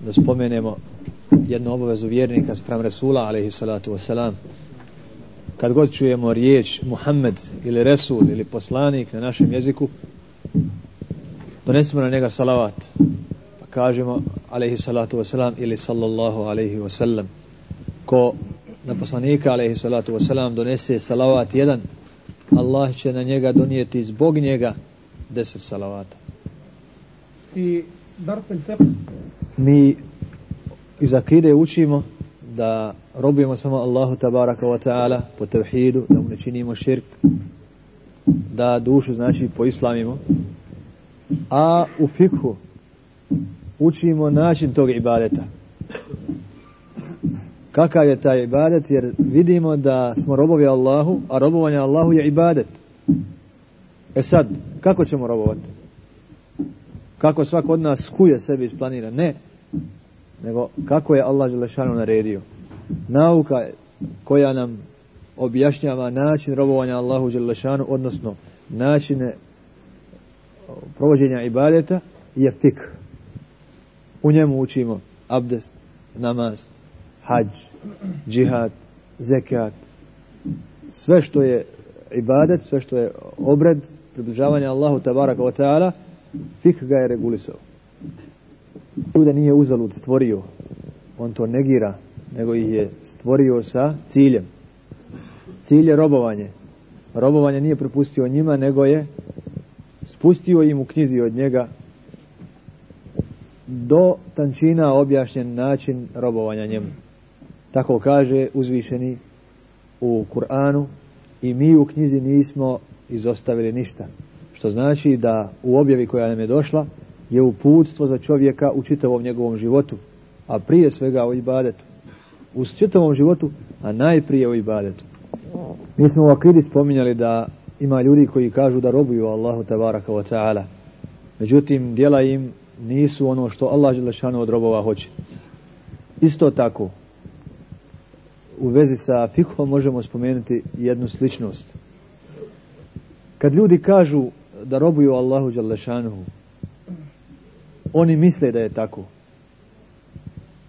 da spomenemo jednu obavezu vjernika sprem Resula alaihi salatu wasalam. Kad god čujemo riječ Muhammed ili Resul ili poslanik na našem jeziku donesemo na njega salavat. Pa kažemo alaihi salatu wasalam ili sallallahu alaihi wasalam. Ko na poslanika alaihi salatu wasalam donese salavat jedan Allah će na njega donijeti zbog njega deset salavata. I Darfel Fekh mi iz akide učimo da robujemo samo Allahu tabaraka wa ta'ala po tevhidu, da mu ne činimo širk, da dušu znači poislamimo, a u fikhu učimo način tog ibadeta. Kakav je taj ibadet? Jer vidimo da smo robovi Allahu, a robovanje Allahu je ibadet. E sad, kako ćemo robovati? Kako svak od nas kuje sebi isplanira? Ne. Nego kako je Allah Želešanu naredio. Nauka koja nam objašnjava način robovanja Allahu Želešanu, odnosno načine provođenja ibadeta je fik. U njemu učimo abdest, namaz, hađ, džihad, zekat, sve što je ibadet, sve što je obred, približavanje Allahu tabaraka wa ta'ala, fik ga je regulisao. Ljude nije uzalud stvorio, on to negira, nego ih je stvorio sa ciljem. Cilj je robovanje. Robovanje nije propustio njima, nego je spustio im u knjizi od njega do tančina objašnjen način robovanja njemu. Tako kaže uzvišeni u Kur'anu i mi u knjizi nismo izostavili ništa. Što znači da u objavi koja nam je došla je uputstvo za čovjeka u čitavom njegovom životu, a prije svega u ibadetu. U čitavom životu, a najprije u ibadetu. Mi smo u akidi spominjali da ima ljudi koji kažu da robuju Allahu tabaraka wa ta'ala. Međutim, djela im nisu ono što Allah Želešanu od robova hoće. Isto tako, u vezi sa fikhom možemo spomenuti jednu sličnost. Kad ljudi kažu da robuju Allahu Đalešanuhu, oni misle da je tako.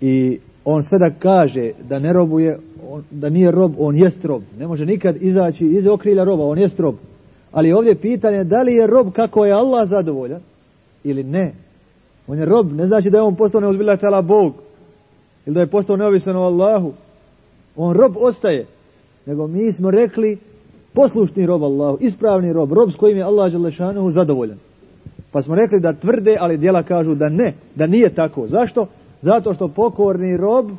I on sve da kaže da ne robuje, on, da nije rob, on jest rob. Ne može nikad izaći iz okrilja roba, on jest rob. Ali ovdje pitanje da li je rob kako je Allah zadovoljan ili ne. On je rob, ne znači da je on postao neuzbilja tela Bog ili da je postao neovisan o Allahu. On rob ostaje. Nego mi smo rekli poslušni rob Allahu, ispravni rob, rob s kojim je Allah Đalešanuhu zadovoljan. Pa smo rekli da tvrde, ali dijela kažu da ne, da nije tako. Zašto? Zato što pokorni rob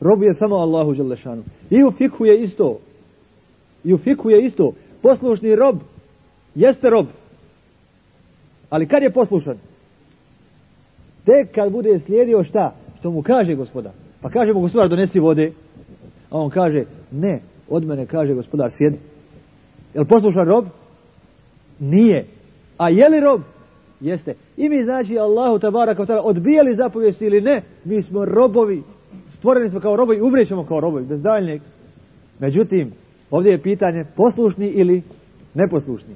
robuje samo Allahu Đalešanu. I u fikhu je isto. I u fikhu je isto. Poslušni rob jeste rob. Ali kad je poslušan? Tek kad bude slijedio šta? Što mu kaže gospodar. Pa kaže mu gospodar donesi vode. A on kaže ne, od mene kaže gospodar sjedi. Jel poslušan rob? Nije. A je li rob? Jeste. I mi znači Allahu tabaraka ta'ala odbijali zapovijesti ili ne, mi smo robovi. Stvoreni smo kao robovi, umrećemo kao robovi, bez daljnjeg. Međutim, ovdje je pitanje poslušni ili neposlušni.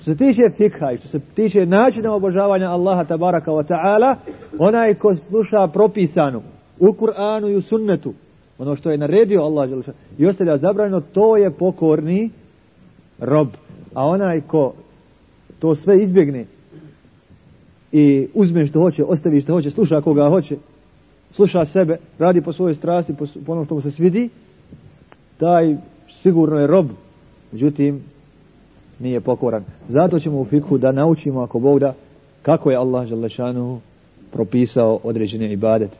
Što se tiče fikha i što se tiče načina obožavanja Allaha tabaraka wa ta'ala, onaj ko sluša propisanu u Kur'anu i u sunnetu, ono što je naredio Allah i ostavlja zabranjeno, to je pokorni rob. A onaj ko to sve izbjegne i uzme što hoće, ostavi što hoće, sluša koga hoće, sluša sebe, radi po svojoj strasti, po, po onom što mu se svidi, taj sigurno je rob. Međutim, nije pokoran. Zato ćemo u fikhu da naučimo, ako Bog da, kako je Allah Želešanu propisao određene ibadete.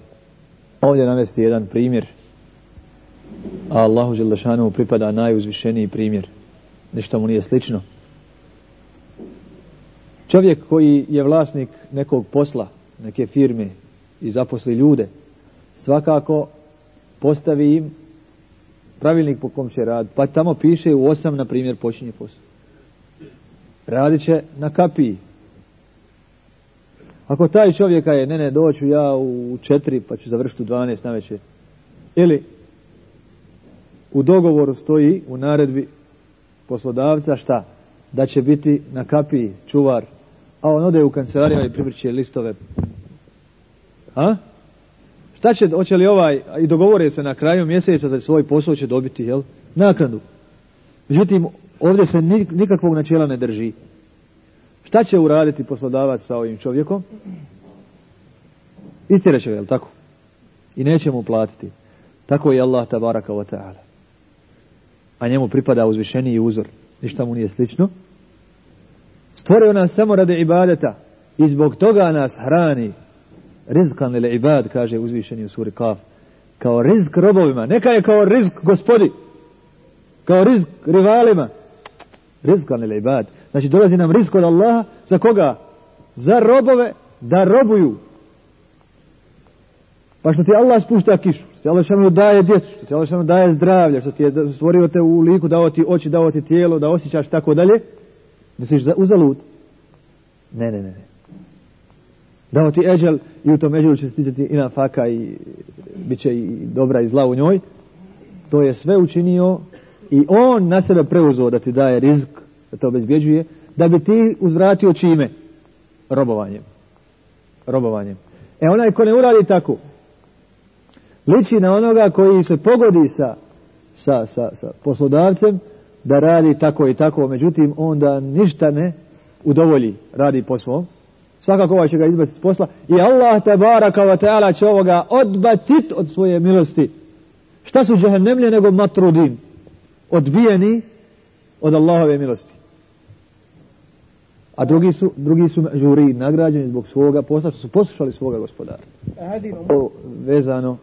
Ovdje navesti jedan primjer. A Allahu Želešanu pripada najuzvišeniji primjer. Ništa mu nije slično. Čovjek koji je vlasnik nekog posla, neke firme i zaposli ljude, svakako postavi im pravilnik po kom će raditi. Pa tamo piše u osam, na primjer, počinje posao. Radit će na kapiji. Ako taj čovjeka je, ne, ne, doću ja u četiri, pa ću završiti u dvanest na večer. Ili u dogovoru stoji u naredbi poslodavca šta? Da će biti na kapiji čuvar, a on ode u kancelariju i privrće listove. A? Šta će, hoće li ovaj, i dogovore se na kraju mjeseca za svoj posao će dobiti, jel? Naknadu. Međutim, ovdje se nikakvog načela ne drži. Šta će uraditi poslodavac sa ovim čovjekom? Istire će ga, jel tako? I neće mu platiti. Tako je Allah tabaraka wa ta'ala. A njemu pripada uzvišeniji uzor. Ništa mu nije slično. Stvorio nas samo radi ibadeta. I zbog toga nas hrani. Rizkan ili ibad, kaže uzvišeni u suri Kaf. Kao rizk robovima. Neka je kao rizk gospodi. Kao rizk rivalima. Rizkan ili ibad. Znači dolazi nam rizk od Allaha. Za koga? Za robove da robuju. Pa što ti Allah spušta kišu, što ti Allah daje djecu, što ti Allah daje zdravlje, što ti je stvorio te u liku, dao ti oči, dao ti tijelo, da osjećaš tako dalje, misliš za, uzalud? Ne, ne, ne. Dao ti eđel i u tom eđelu će sticati i na faka i bit će i dobra i zla u njoj. To je sve učinio i on na sebe preuzeo da ti daje rizik, da to obezbjeđuje, da bi ti uzvratio čime? Robovanjem. Robovanjem. E onaj ko ne uradi tako, liči na onoga koji se pogodi sa, sa, sa, sa poslodavcem da radi tako i tako, međutim onda ništa ne udovolji, radi po svom. Svakako ovaj će ga izbaciti s posla i Allah te baraka wa ta'ala će ovoga odbacit od svoje milosti. Šta su džehennemlje nego matrudin? Odbijeni od Allahove milosti. A drugi su, drugi su žuri nagrađeni zbog svoga posla, što su poslušali svoga gospodara. To vezano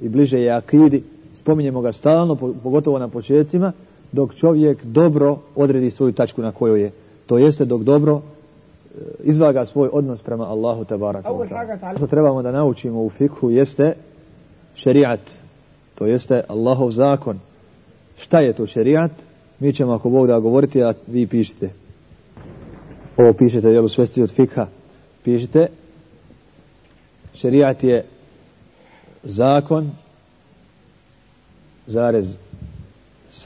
i bliže je akidi, spominjemo ga stalno, pogotovo na početcima, dok čovjek dobro odredi svoju tačku na kojoj je. To jeste dok dobro e, izvaga svoj odnos prema Allahu tabaraka. Što trebamo da naučimo u fikhu jeste šerijat. To jeste Allahov zakon. Šta je to šerijat? Mi ćemo ako Bog da govoriti, a vi pišite. Ovo pišete, jel u svesti od fikha. Pišite. Šerijat je zakon, zarez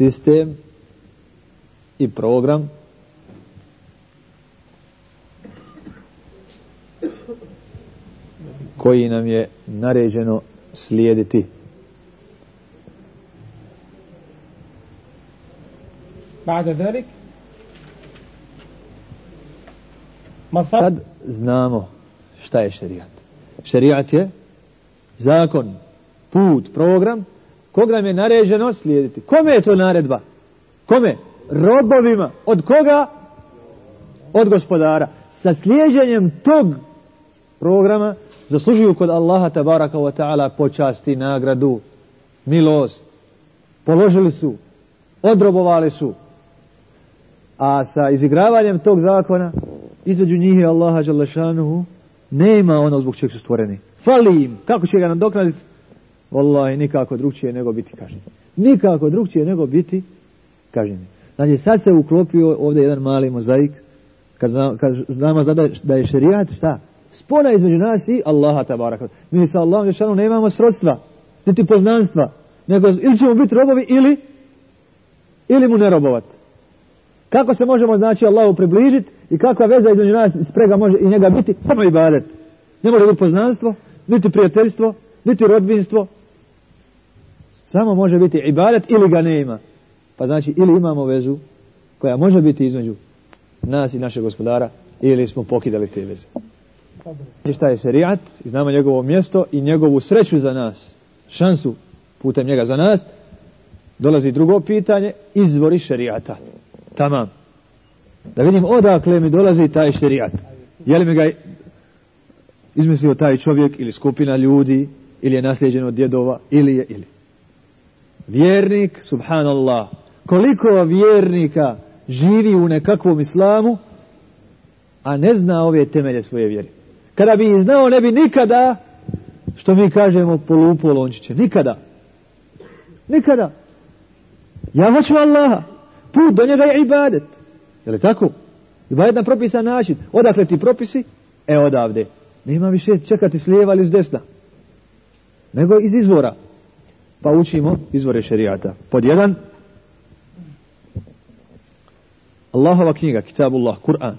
sistem i program koji nam je naređeno slijediti. Sad znamo šta je šerijat. Šerijat je zakon, put, program, koga nam je naređeno slijediti. Kome je to naredba? Kome? Robovima. Od koga? Od gospodara. Sa slijeđenjem tog programa zaslužuju kod Allaha tabaraka wa ta'ala počasti, nagradu, milost. Položili su, odrobovali su. A sa izigravanjem tog zakona, između njih i Allaha Đalešanuhu, nema ono zbog čeg su stvoreni. Fali im. Kako će ga nadoknaditi? Wallahi, nikako drugčije nego biti kažnjeni. Nikako drugčije nego biti kažnjeni. Znači, sad se uklopio ovdje jedan mali mozaik, kad, zna, kad znamo da, da je šerijat, šta? Spona između nas i Allaha tabaraka. Mi sa Allahom Žešanu nemamo srodstva, niti poznanstva, nego ili ćemo biti robovi ili ili mu ne robovat. Kako se možemo znači Allahu približiti i kakva veza između nas sprega može i njega biti? Samo i badet. Ne može biti poznanstvo, niti prijateljstvo, niti rodbinstvo. Samo može biti ibadet ili ga ne ima. Pa znači ili imamo vezu koja može biti između nas i našeg gospodara ili smo pokidali te veze. Znači šta je šerijat, znamo njegovo mjesto i njegovu sreću za nas, šansu putem njega za nas, dolazi drugo pitanje, izvori šerijata. Tamam. Da vidim odakle mi dolazi taj šerijat. Je li mi ga izmislio taj čovjek ili skupina ljudi ili je nasljeđen od djedova ili je ili. Vjernik, subhanallah, koliko vjernika živi u nekakvom islamu, a ne zna ove temelje svoje vjere. Kada bi znao, ne bi nikada, što mi kažemo, polupo lončiće. Nikada. Nikada. Ja hoću Allaha. Put do njega je ibadet. Je li tako? Ibadet na propisan način. Odakle ti propisi? E odavde. Nema više čekati s lijeva ili s desna. Nego iz izvora. Pa učimo izvore šerijata. Pod jedan. Allahova knjiga, Kitabullah, Kur'an.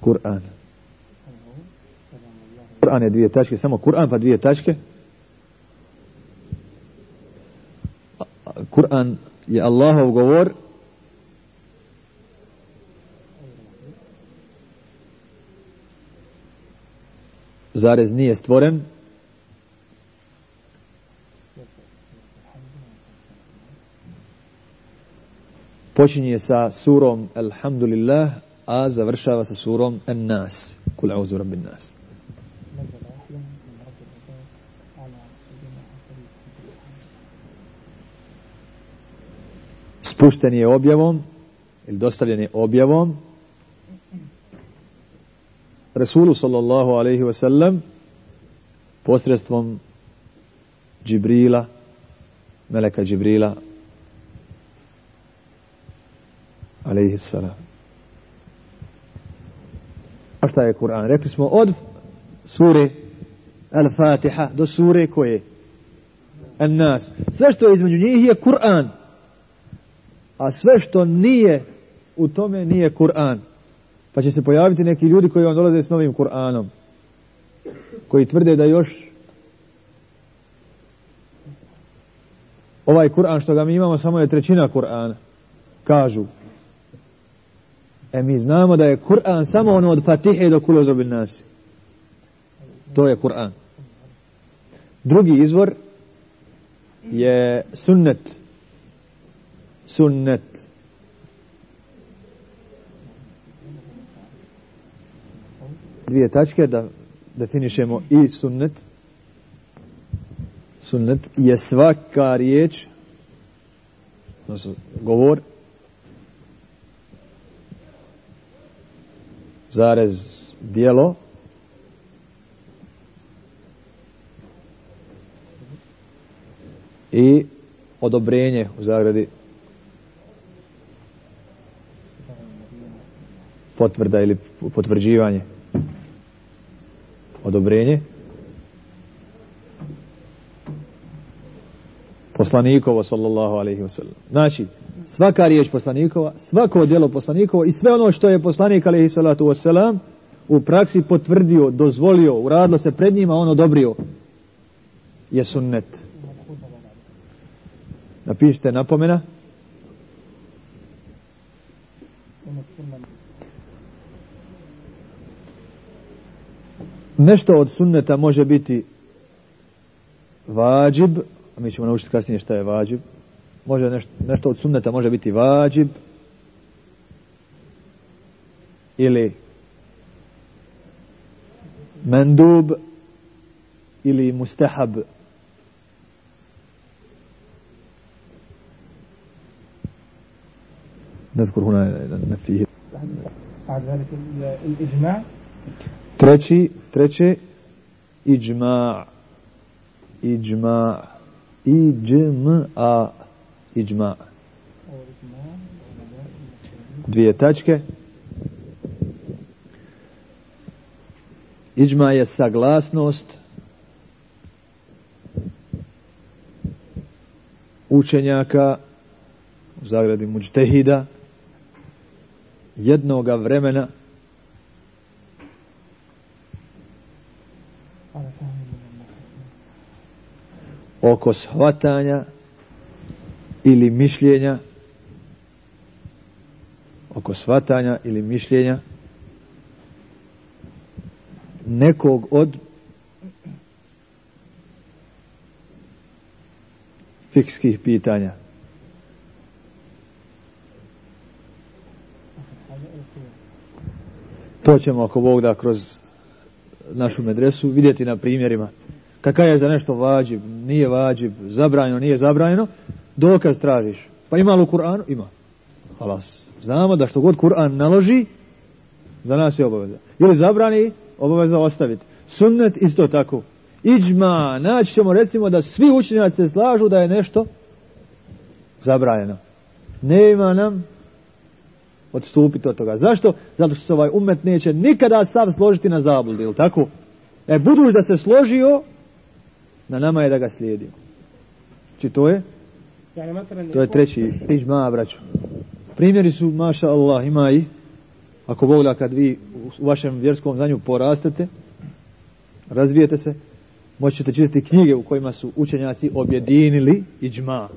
Kur'an. Kur'an je dvije tačke, samo Kur'an pa dvije tačke. Kur'an je Allahov govor zarez nije stvoren. Počinje sa surom Alhamdulillah a završava sa surom An-Nas. Kul auzu rabbin nas. Spušten je objavom ili dostavljen je objavom Rasulu sallallahu alaihi wa sallam posredstvom Džibrila Meleka Džibrila alaihi salam a šta je Kur'an? Rekli smo od sure Al-Fatiha do sure koje? An-Nas. Sve što je između njih je Kur'an a sve što nije u tome nije Kur'an. Pa će se pojaviti neki ljudi koji vam dolaze s novim Kur'anom. Koji tvrde da još ovaj Kur'an što ga mi imamo samo je trećina Kur'ana. Kažu. E mi znamo da je Kur'an samo ono od Fatihe do Kulozobin. To je Kur'an. Drugi izvor je sunnet sunnet. Dvije tačke da definišemo i sunnet. Sunnet je svaka riječ, odnosno govor, zarez dijelo, i odobrenje u zagradi potvrda ili potvrđivanje odobrenje. Poslanikovo sallallahu alaihi wasallam znači svaka riječ poslanikova svako djelo poslanikovo i sve ono što je poslanik alaihi salatu wasallam u praksi potvrdio, dozvolio uradilo se pred njima, on odobrio je sunnet. Napišite napomena nešto od sunneta može biti vađib, a mi ćemo naučiti kasnije šta je vađib, može nešto, nešto od sunneta može biti vađib, ili mendub, ili mustahab. نذكر هنا نفيه بعد ذلك الإجماع Treći, treće, iđma, iđma, iđma, iđma. Dvije tačke. Iđma je saglasnost učenjaka u zagradi muđtehida jednoga vremena oko shvatanja ili mišljenja oko shvatanja ili mišljenja nekog od fikskih pitanja. To ćemo ako Bog da kroz našu medresu vidjeti na primjerima kakav je za nešto vađib, nije vađib, zabranjeno, nije zabranjeno, dokaz tražiš. Pa ima li u Kur'anu? Ima. Halas. Znamo da što god Kur'an naloži, za nas je obaveza. Ili zabrani, obaveza ostaviti. Sunnet isto tako. Iđma, naći ćemo recimo da svi učenjaci se slažu da je nešto zabranjeno. Ne ima nam odstupiti od toga. Zašto? Zato što se ovaj umet neće nikada sav složiti na zabludi, ili tako? E, budući da se složio, na nama je da ga slijedimo. Či znači, to je? To je treći ižma, braću. Primjeri su, maša Allah, ima i, ako Bog kad vi u vašem vjerskom znanju porastete, razvijete se, moći ćete čitati knjige u kojima su učenjaci objedinili iđma.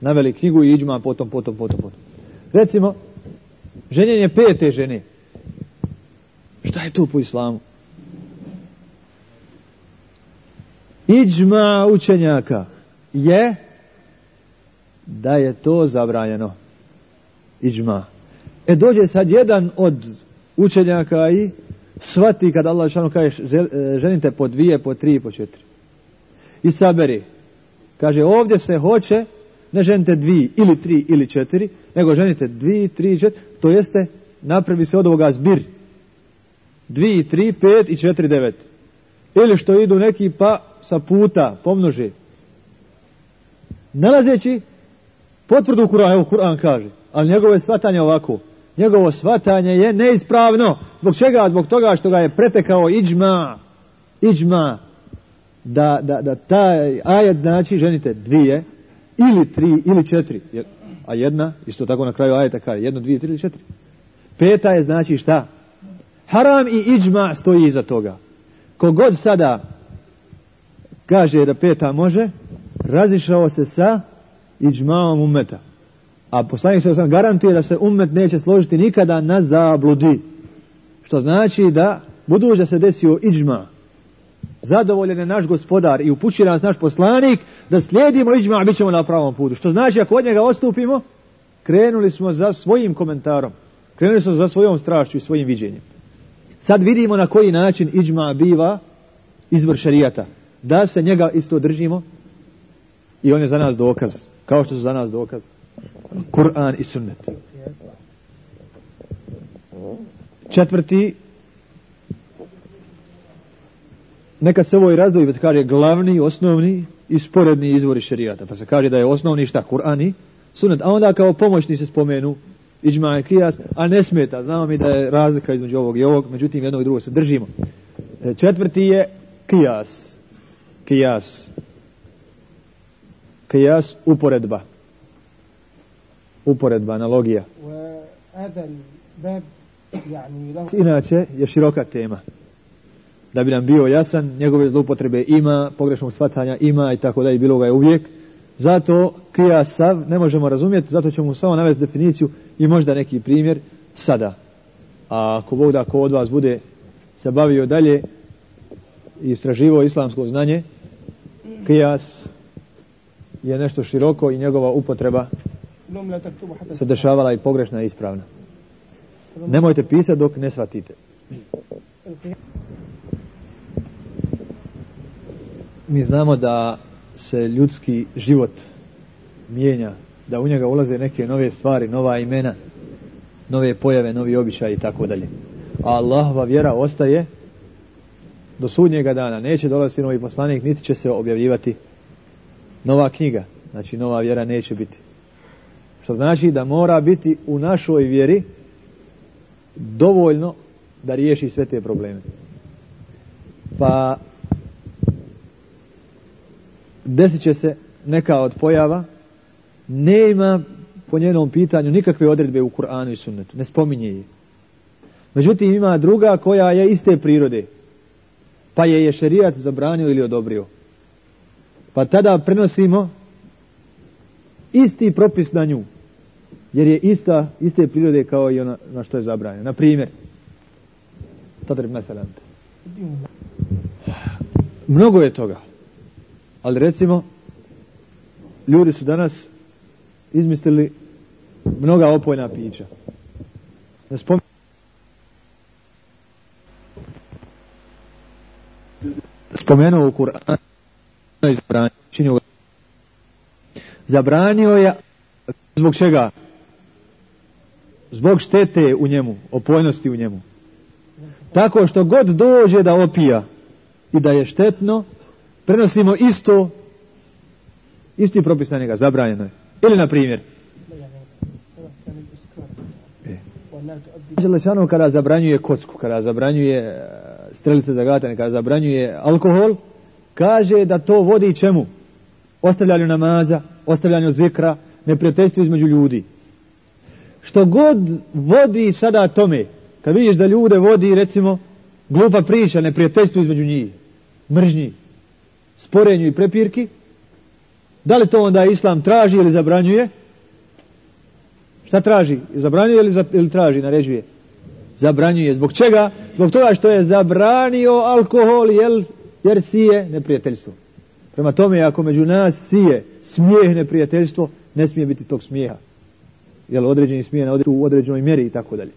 Naveli knjigu i iđma potom, potom, potom, potom. Recimo, ženjenje pete žene. Šta je to po islamu? Iđma učenjaka je da je to zabranjeno. Iđma. E dođe sad jedan od učenjaka i shvati kad Allah šanu kaže e, ženite po dvije, po tri, po četiri. I saberi. Kaže ovdje se hoće ne ženite dvi ili tri ili četiri, nego ženite dvi, tri, četiri, to jeste napravi se od ovoga zbir. Dvi, tri, pet i četiri, devet. Ili što idu neki pa sa puta pomnoži. Nalazeći potvrdu Kur'an, evo Kur'an kaže, ali njegovo je shvatanje ovako. Njegovo shvatanje je neispravno. Zbog čega? Zbog toga što ga je pretekao iđma. Iđma. Da, da, da taj ajat znači ženite dvije, ili tri, ili četiri. A jedna, isto tako na kraju ajeta kaže, jedno, dvije, tri ili četiri. Peta je znači šta? Haram i iđma stoji iza toga. Kogod sada kaže da peta može, razišao se sa iđmaom umeta. A poslanik se sam garantuje da se umet neće složiti nikada na zabludi. Što znači da budući se desio iđma, zadovoljen je naš gospodar i upući nas naš poslanik da slijedimo iđma, a bit ćemo na pravom putu. Što znači ako od njega ostupimo, krenuli smo za svojim komentarom, krenuli smo za svojom strašću i svojim viđenjem. Sad vidimo na koji način iđma biva izvor šarijata. Da se njega isto držimo i on je za nas dokaz. Kao što su za nas dokaz. Kur'an i sunnet. Četvrti, nekad se ovo i razdvoji, pa kaže glavni, osnovni i sporedni izvori šerijata. Pa se kaže da je osnovni šta, Kur'an i sunnet. A onda kao pomoćni se spomenu iđma i kijas, a ne smeta. Znamo mi da je razlika između ovog i ovog, međutim jednog i drugog se držimo. E, četvrti je kijas. Kijas. Kijas uporedba. Uporedba, analogija. Inače je široka tema. Da bi nam bio jasan, njegove zloupotrebe ima, pogrešnog shvatanja ima i tako da i bilo ga je uvijek. Zato krija sav ne možemo razumjeti, zato ćemo samo navesti definiciju i možda neki primjer sada. A ako Bog da ko od vas bude se bavio dalje i istraživo islamsko znanje, kijas je nešto široko i njegova upotreba se dešavala i pogrešna i ispravna. Nemojte pisati dok ne shvatite. Mi znamo da se ljudski život mijenja, da u njega ulaze neke nove stvari, nova imena, nove pojave, novi običaji i tako dalje. A Allahova vjera ostaje do sudnjega dana. Neće dolaziti novi poslanik, niti će se objavljivati nova knjiga. Znači nova vjera neće biti. Što znači da mora biti u našoj vjeri dovoljno da riješi sve te probleme. Pa desit će se neka od pojava, nema po njenom pitanju nikakve odredbe u Kur'anu i sunnetu, ne spominje je. Međutim ima druga koja je iste prirode, pa je je šerijat zabranio ili odobrio. Pa tada prenosimo isti propis na nju, jer je ista, iste prirode kao i ona na što je zabranjeno. Na primjer, Tadrib Meselant. Mnogo je toga. Ali recimo, ljudi su danas izmislili mnoga opojna pića. Ne spom... Spomenuo u Kur'anu zabranio. Zabranio je zbog čega? Zbog štete u njemu, opojnosti u njemu. Tako što god dođe da opija i da je štetno, prenosimo isto, isti propis na njega, zabranjeno je. Ili na primjer, Želešanu kada zabranjuje kocku, kada zabranjuje strelice za gatanje, kada zabranjuje alkohol, kaže da to vodi čemu? Ostavljanju namaza, ostavljanju zikra, neprijateljstvu između ljudi. Što god vodi sada tome, kad vidiš da ljude vodi recimo glupa priča, neprijateljstvo između njih, mržnji, sporenju i prepirki, da li to onda Islam traži ili zabranjuje? Šta traži? Zabranjuje ili, ili traži, naređuje? Zabranjuje. Zbog čega? Zbog toga što je zabranio alkohol jel, jer sije neprijateljstvo. Prema tome, ako među nas sije smijeh neprijateljstvo, ne smije biti tog smijeha. Jel određeni smije u određenoj mjeri i tako dalje.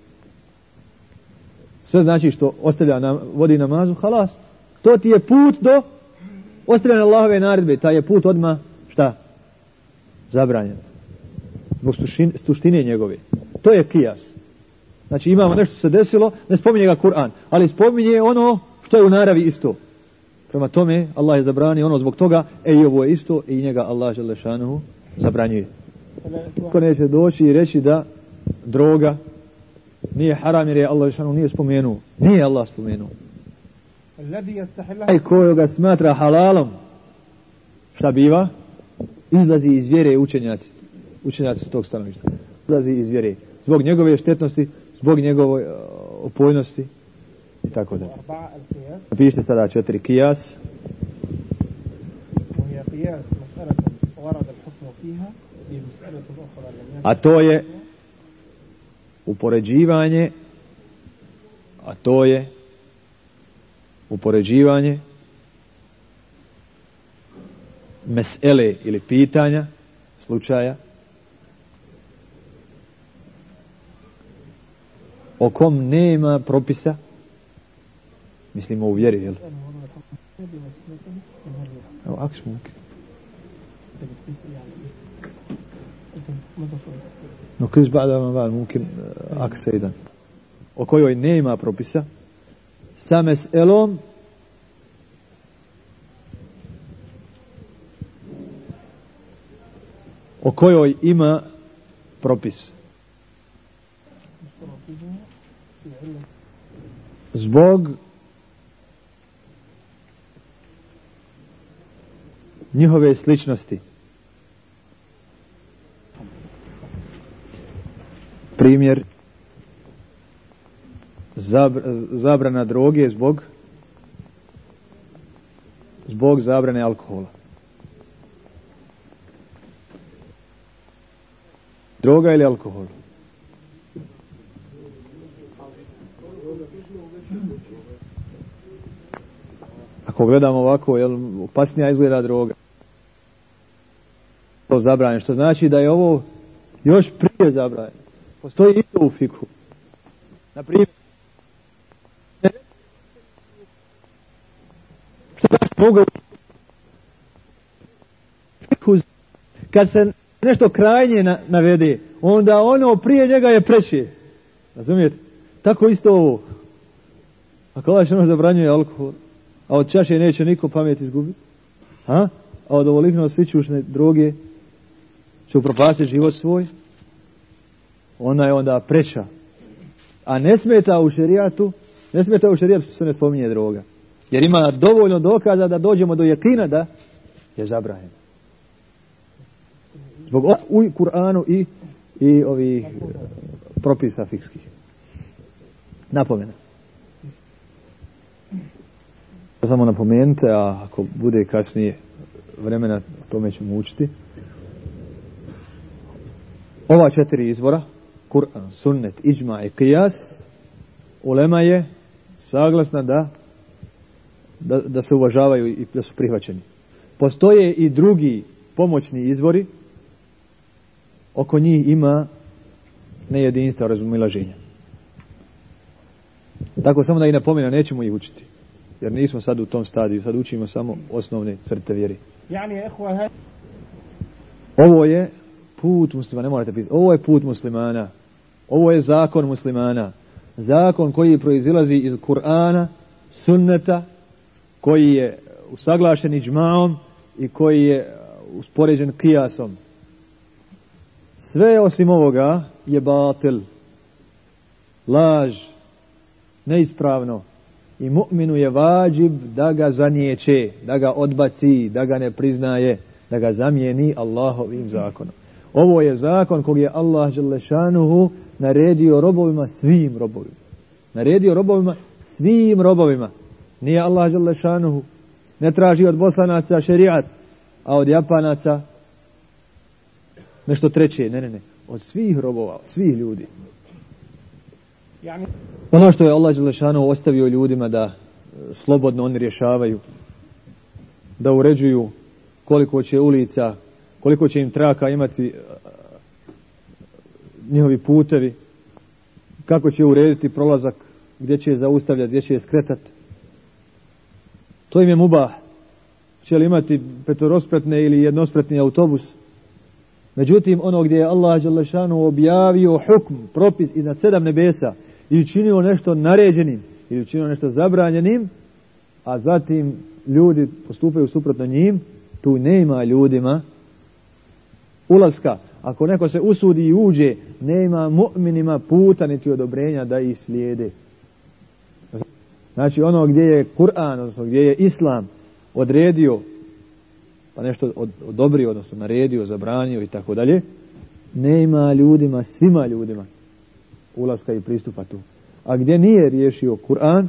Sve znači što ostavlja nam, vodi namazu, halas. To ti je put do ostavljanja Allahove naredbe. Taj je put odma šta? Zabranjen. Zbog suštine njegove. To je kijas. Znači imamo nešto se desilo, ne spominje ga Kur'an, ali spominje ono što je u naravi isto. Prema tome, Allah je zabranio ono zbog toga, e i ovo je isto i njega Allah Želešanuhu zabranjuje. Ko neće doći i reći da droga nije haram jer je Allah Želešanuhu nije spomenuo. Nije Allah spomenuo. Aj ko ga smatra halalom, šta biva? Izlazi iz vjere učenjaci, učenjaci tog stanovišta. Izlazi iz vjere. Zbog njegove štetnosti, zbog njegove uh, opojnosti i tako da. Pišite sada četiri kijas. A to je upoređivanje a to je upoređivanje mesele ili pitanja slučaja o kom nema propisa mislimo u vjeri jel? Evo aks mumkin no kriz ba'da ma ba'da mumkin aks jedan o kojoj nema propisa sa meselom o kojoj ima propis zbog njihove sličnosti. Primjer zabrana droge zbog zbog zabrane alkohola. Droga ili alkohol? Ako gledamo ovako, jel, opasnija izgleda droga. To zabranje, što znači da je ovo još prije zabranje. Postoji i to u fiku. Naprimjer, što znači mogu kad se nešto krajnje na, navede, onda ono prije njega je preće. Razumijete? Tako isto ovo. Ako ovaj što zabranjuje alkohol, a od čaše neće niko pamet izgubiti, a? a od ovolikno svićušne droge će upropastiti život svoj, ona je onda preča. A ne smeta u šerijatu, ne smeta u šerijatu što se ne spominje droga. Jer ima dovoljno dokaza da dođemo do jakina da je zabranjeno. Zbog u Kur'anu i, i ovih propisa fikskih. Napomena. Samo napomenuti, a ako bude kasnije vremena, tome ćemo učiti. Ova četiri izvora, Kur'an, sunnet, iđma i kijas, ulema je saglasna da, da, da se uvažavaju i da su prihvaćeni. Postoje i drugi pomoćni izvori, oko njih ima nejedinstva razumilaženja. Tako samo da i napomena, nećemo ih učiti. Jer nismo sad u tom stadiju, sad učimo samo osnovne crte vjeri. Ovo je put muslima, ne morate pisati. Ovo je put muslimana. Ovo je zakon muslimana. Zakon koji proizilazi iz Kur'ana, sunneta, koji je usaglašen iđmaom i koji je uspoređen kijasom. Sve osim ovoga je batil, laž, neispravno. I mu'minu je vađib da ga zanijeće, da ga odbaci, da ga ne priznaje, da ga zamijeni Allahovim zakonom. Ovo je zakon kog je Allah Đelešanuhu naredio robovima, svim robovima. Naredio robovima, svim robovima. Nije Allah Đelešanuhu Ne traži od bosanaca šerijat, a od japanaca nešto treće. Ne, ne, ne. Od svih robova, od svih ljudi. Ono što je Allah Đelešanu ostavio ljudima da e, slobodno oni rješavaju, da uređuju koliko će ulica, koliko će im traka imati e, njihovi putevi, kako će urediti prolazak, gdje će je zaustavljati, gdje će je skretati. To im je mubah. Će li imati petorospretne ili jednospretni autobus? Međutim, ono gdje je Allah Đalešanu objavio hukm, propis iznad sedam nebesa i učinio nešto naređenim ili učinio nešto zabranjenim, a zatim ljudi postupaju suprotno njim, tu nema ljudima ulaska. Ako neko se usudi i uđe, nema mu'minima puta niti odobrenja da ih slijede. Znači ono gdje je Kur'an, odnosno gdje je Islam odredio, pa nešto odobrio, odnosno naredio, zabranio i tako dalje, nema ljudima, svima ljudima ulaska i pristupa tu. A gdje nije riješio Kur'an,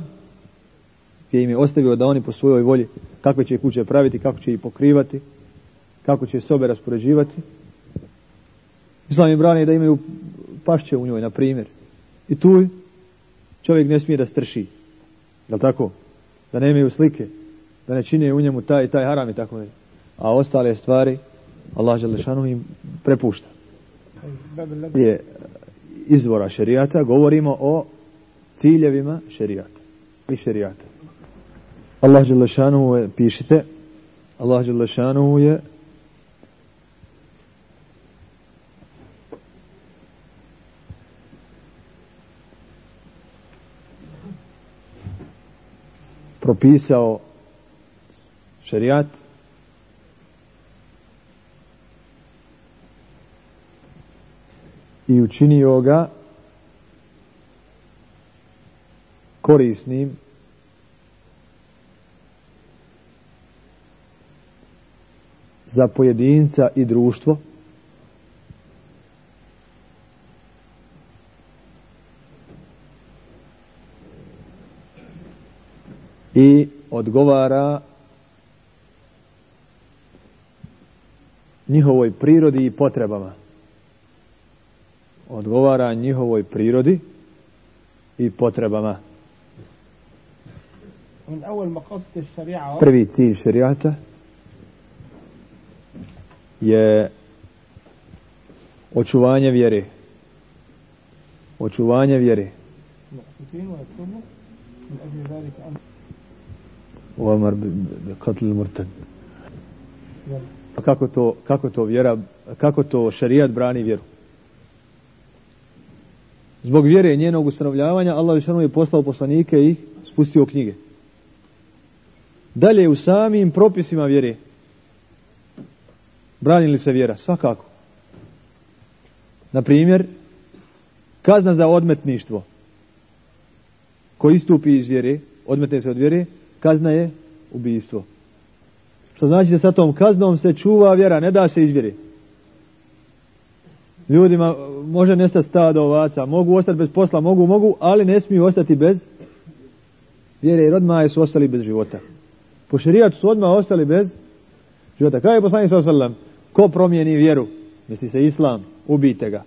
gdje im je ostavio da oni po svojoj volji kakve će kuće praviti, kako će ih pokrivati, kako će sobe raspoređivati. Islam im brani da imaju pašće u njoj, na primjer. I tu čovjek ne smije da strši. Jel tako? Da ne imaju slike, da ne čine u njemu taj i taj haram i tako A ostale stvari Allah Želešanu im prepušta. Je izvora šerijata, govorimo o ciljevima šerijata i šerijata. Allah Želešanu je, pišite, Allah Želešanu je propisao šerijat i učinio ga korisnim za pojedinca i društvo i odgovara njihovoj prirodi i potrebama. Odgovara njihovoj prirodi i potrebama. Prvi cilj šerijata je očuvanje vjere. Očuvanje vjere. Omar katl murtad. Kako to, kako to vjera, kako to šerijat brani vjeru? Zbog vjere njenog ustanovljavanja Allah je poslao poslanike i spustio knjige. Dalje u samim propisima vjere brani li se vjera? Svakako. Na primjer, kazna za odmetništvo. Ko istupi iz vjere, odmetne se od vjere, kazna je ubijstvo. Što znači da sa tom kaznom se čuva vjera, ne da se izvjeri. Ljudima može nestati stado ovaca, mogu ostati bez posla, mogu, mogu, ali ne smiju ostati bez vjere, jer odmah su ostali bez života. Po šerijatu su odmah ostali bez života. Kaj je poslanik sa Ko promijeni vjeru? Misli se islam, ubijte ga.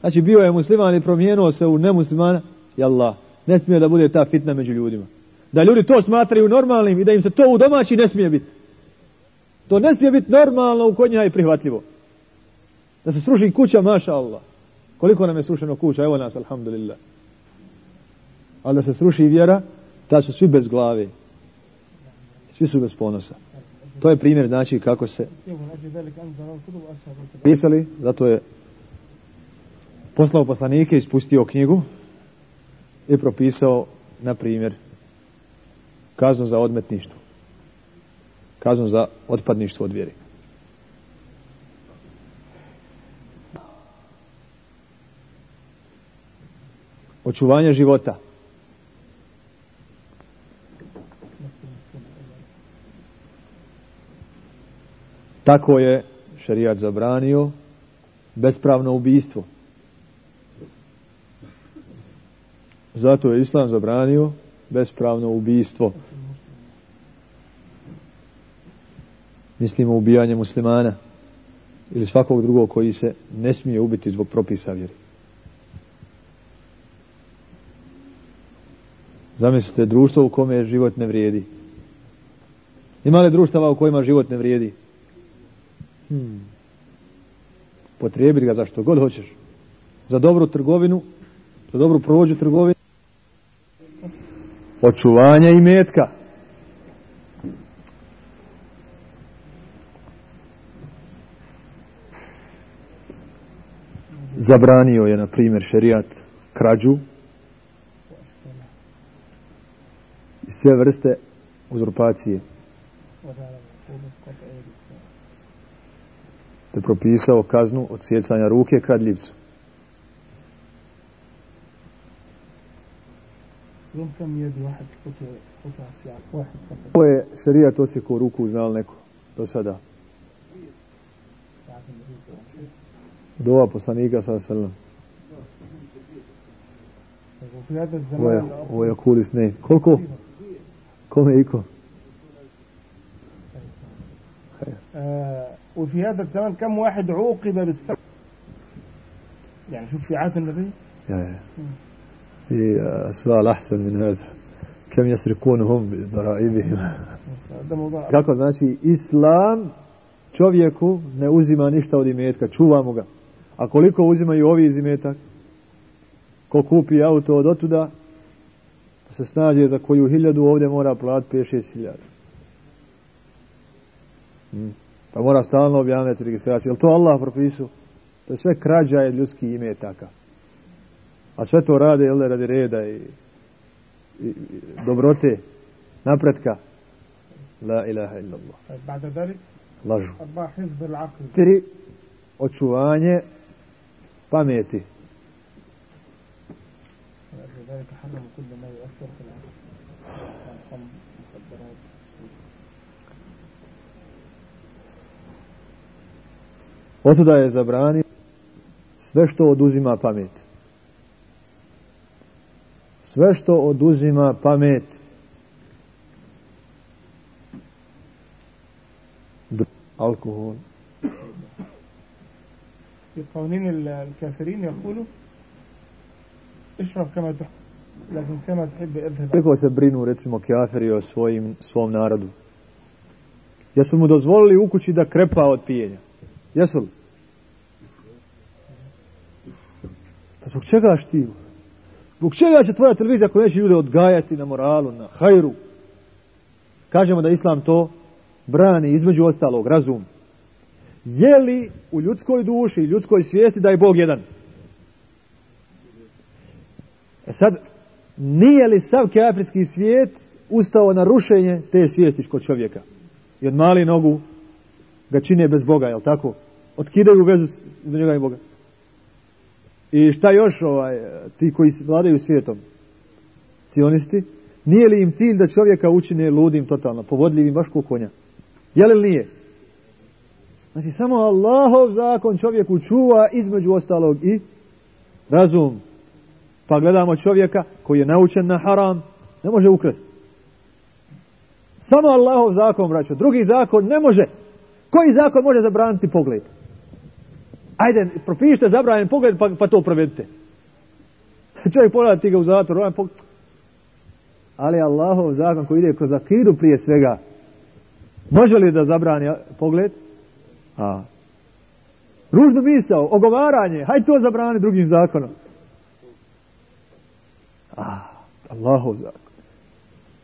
Znači bio je musliman i promijenuo se u nemuslimana, Allah, ne smije da bude ta fitna među ljudima. Da ljudi to smatraju normalnim i da im se to u domaći ne smije biti. To ne smije biti normalno u konja i prihvatljivo. Da se sruši kuća, maša Allah. Koliko nam je srušeno kuća, evo nas, alhamdulillah. Ali da se sruši vjera, ta su svi bez glave. Svi su bez ponosa. To je primjer, znači, kako se pisali, zato je poslao poslanike, ispustio knjigu i propisao, na primjer, kaznu za odmetništvo. Kaznu za otpadništvo od vjeri. Očuvanje života. Tako je šerijat zabranio bespravno ubijstvo. Zato je Islam zabranio bespravno ubijstvo. Mislimo ubijanje muslimana ili svakog drugog koji se ne smije ubiti zbog propisa vjeri. Zamislite društvo u kome život ne vrijedi. Ima li društava u kojima život ne vrijedi? Hmm. Potrijebi ga za što god hoćeš. Za dobru trgovinu, za dobru prođu trgovinu. Očuvanje i metka. Zabranio je, na primjer, šerijat krađu sve vrste uzurpacije. Te propisao kaznu od sjecanja ruke kradljivcu. Ovo je šerijat osjekao ruku, znal neko do sada. Dova poslanika sa je, ovo je kulis ne. Koliko? Kome iko? وفي هذا الزمن كم واحد عوقب بالسبب يعني شوف في عهد النبي يا يا. في سؤال أحسن من هذا كم يسرقون هم بضرائبهم ده موضوع Kako znači islam čovjeku ne uzima ništa od imetka, čuvamo ga. A koliko uzimaju ovi iz imetak? Ko kupi auto od otuda, pa se snađe za koju hiljadu, ovdje mora plat 5-6 hiljada. Mm. Pa mora stalno objavljati registraciju. Je to Allah propisao? To je sve krađa je ljudski ime takav. A sve to rade, jel, radi reda i, i, i dobrote, napretka. La ilaha illallah. Lažu. Tri, očuvanje pameti. لذلك حرموا كل ما يؤثر في العقل الخمر المخدرات Otuda je zabrani sve što oduzima pamet. Sve što oduzima pamet. Dr- Alkohol. في قوانين ال- الكافرين يقولوا اشرب كما تحب Lakin. Kako se brinu, recimo, Kjaferi o svojim, svom narodu? Jesu mu dozvolili u kući da krepa od pijenja? Jesu li? Pa zbog čega štiju? Zbog čega će tvoja televizija koja neće ljude odgajati na moralu, na hajru? Kažemo da Islam to brani između ostalog, razum. Je li u ljudskoj duši, ljudskoj svijesti da je Bog jedan? E sad, nije li sav kafirski svijet ustao na rušenje te svijesti kod čovjeka? Od mali nogu ga čine bez Boga, jel tako? Otkidaju vezu između njega i Boga. I šta još ovaj, ti koji vladaju svijetom? Cionisti? Nije li im cilj da čovjeka učine ludim totalno, povodljivim baš ko konja? Je li nije? Znači samo Allahov zakon čovjeku čuva između ostalog i razum. Pa gledamo čovjeka koji je naučen na haram, ne može ukrasti. Samo Allahov zakon, braćo. Drugi zakon ne može. Koji zakon može zabraniti pogled? Ajde, propišite zabranjen pogled pa, pa to provedite. Čovjek pogleda ti ga u zatvor. Ali Allahov zakon koji ide kroz akidu prije svega, može li da zabrani pogled? A. Ružnu misao, ogovaranje, hajde to zabrani drugim zakonom. A, Allahov zakon.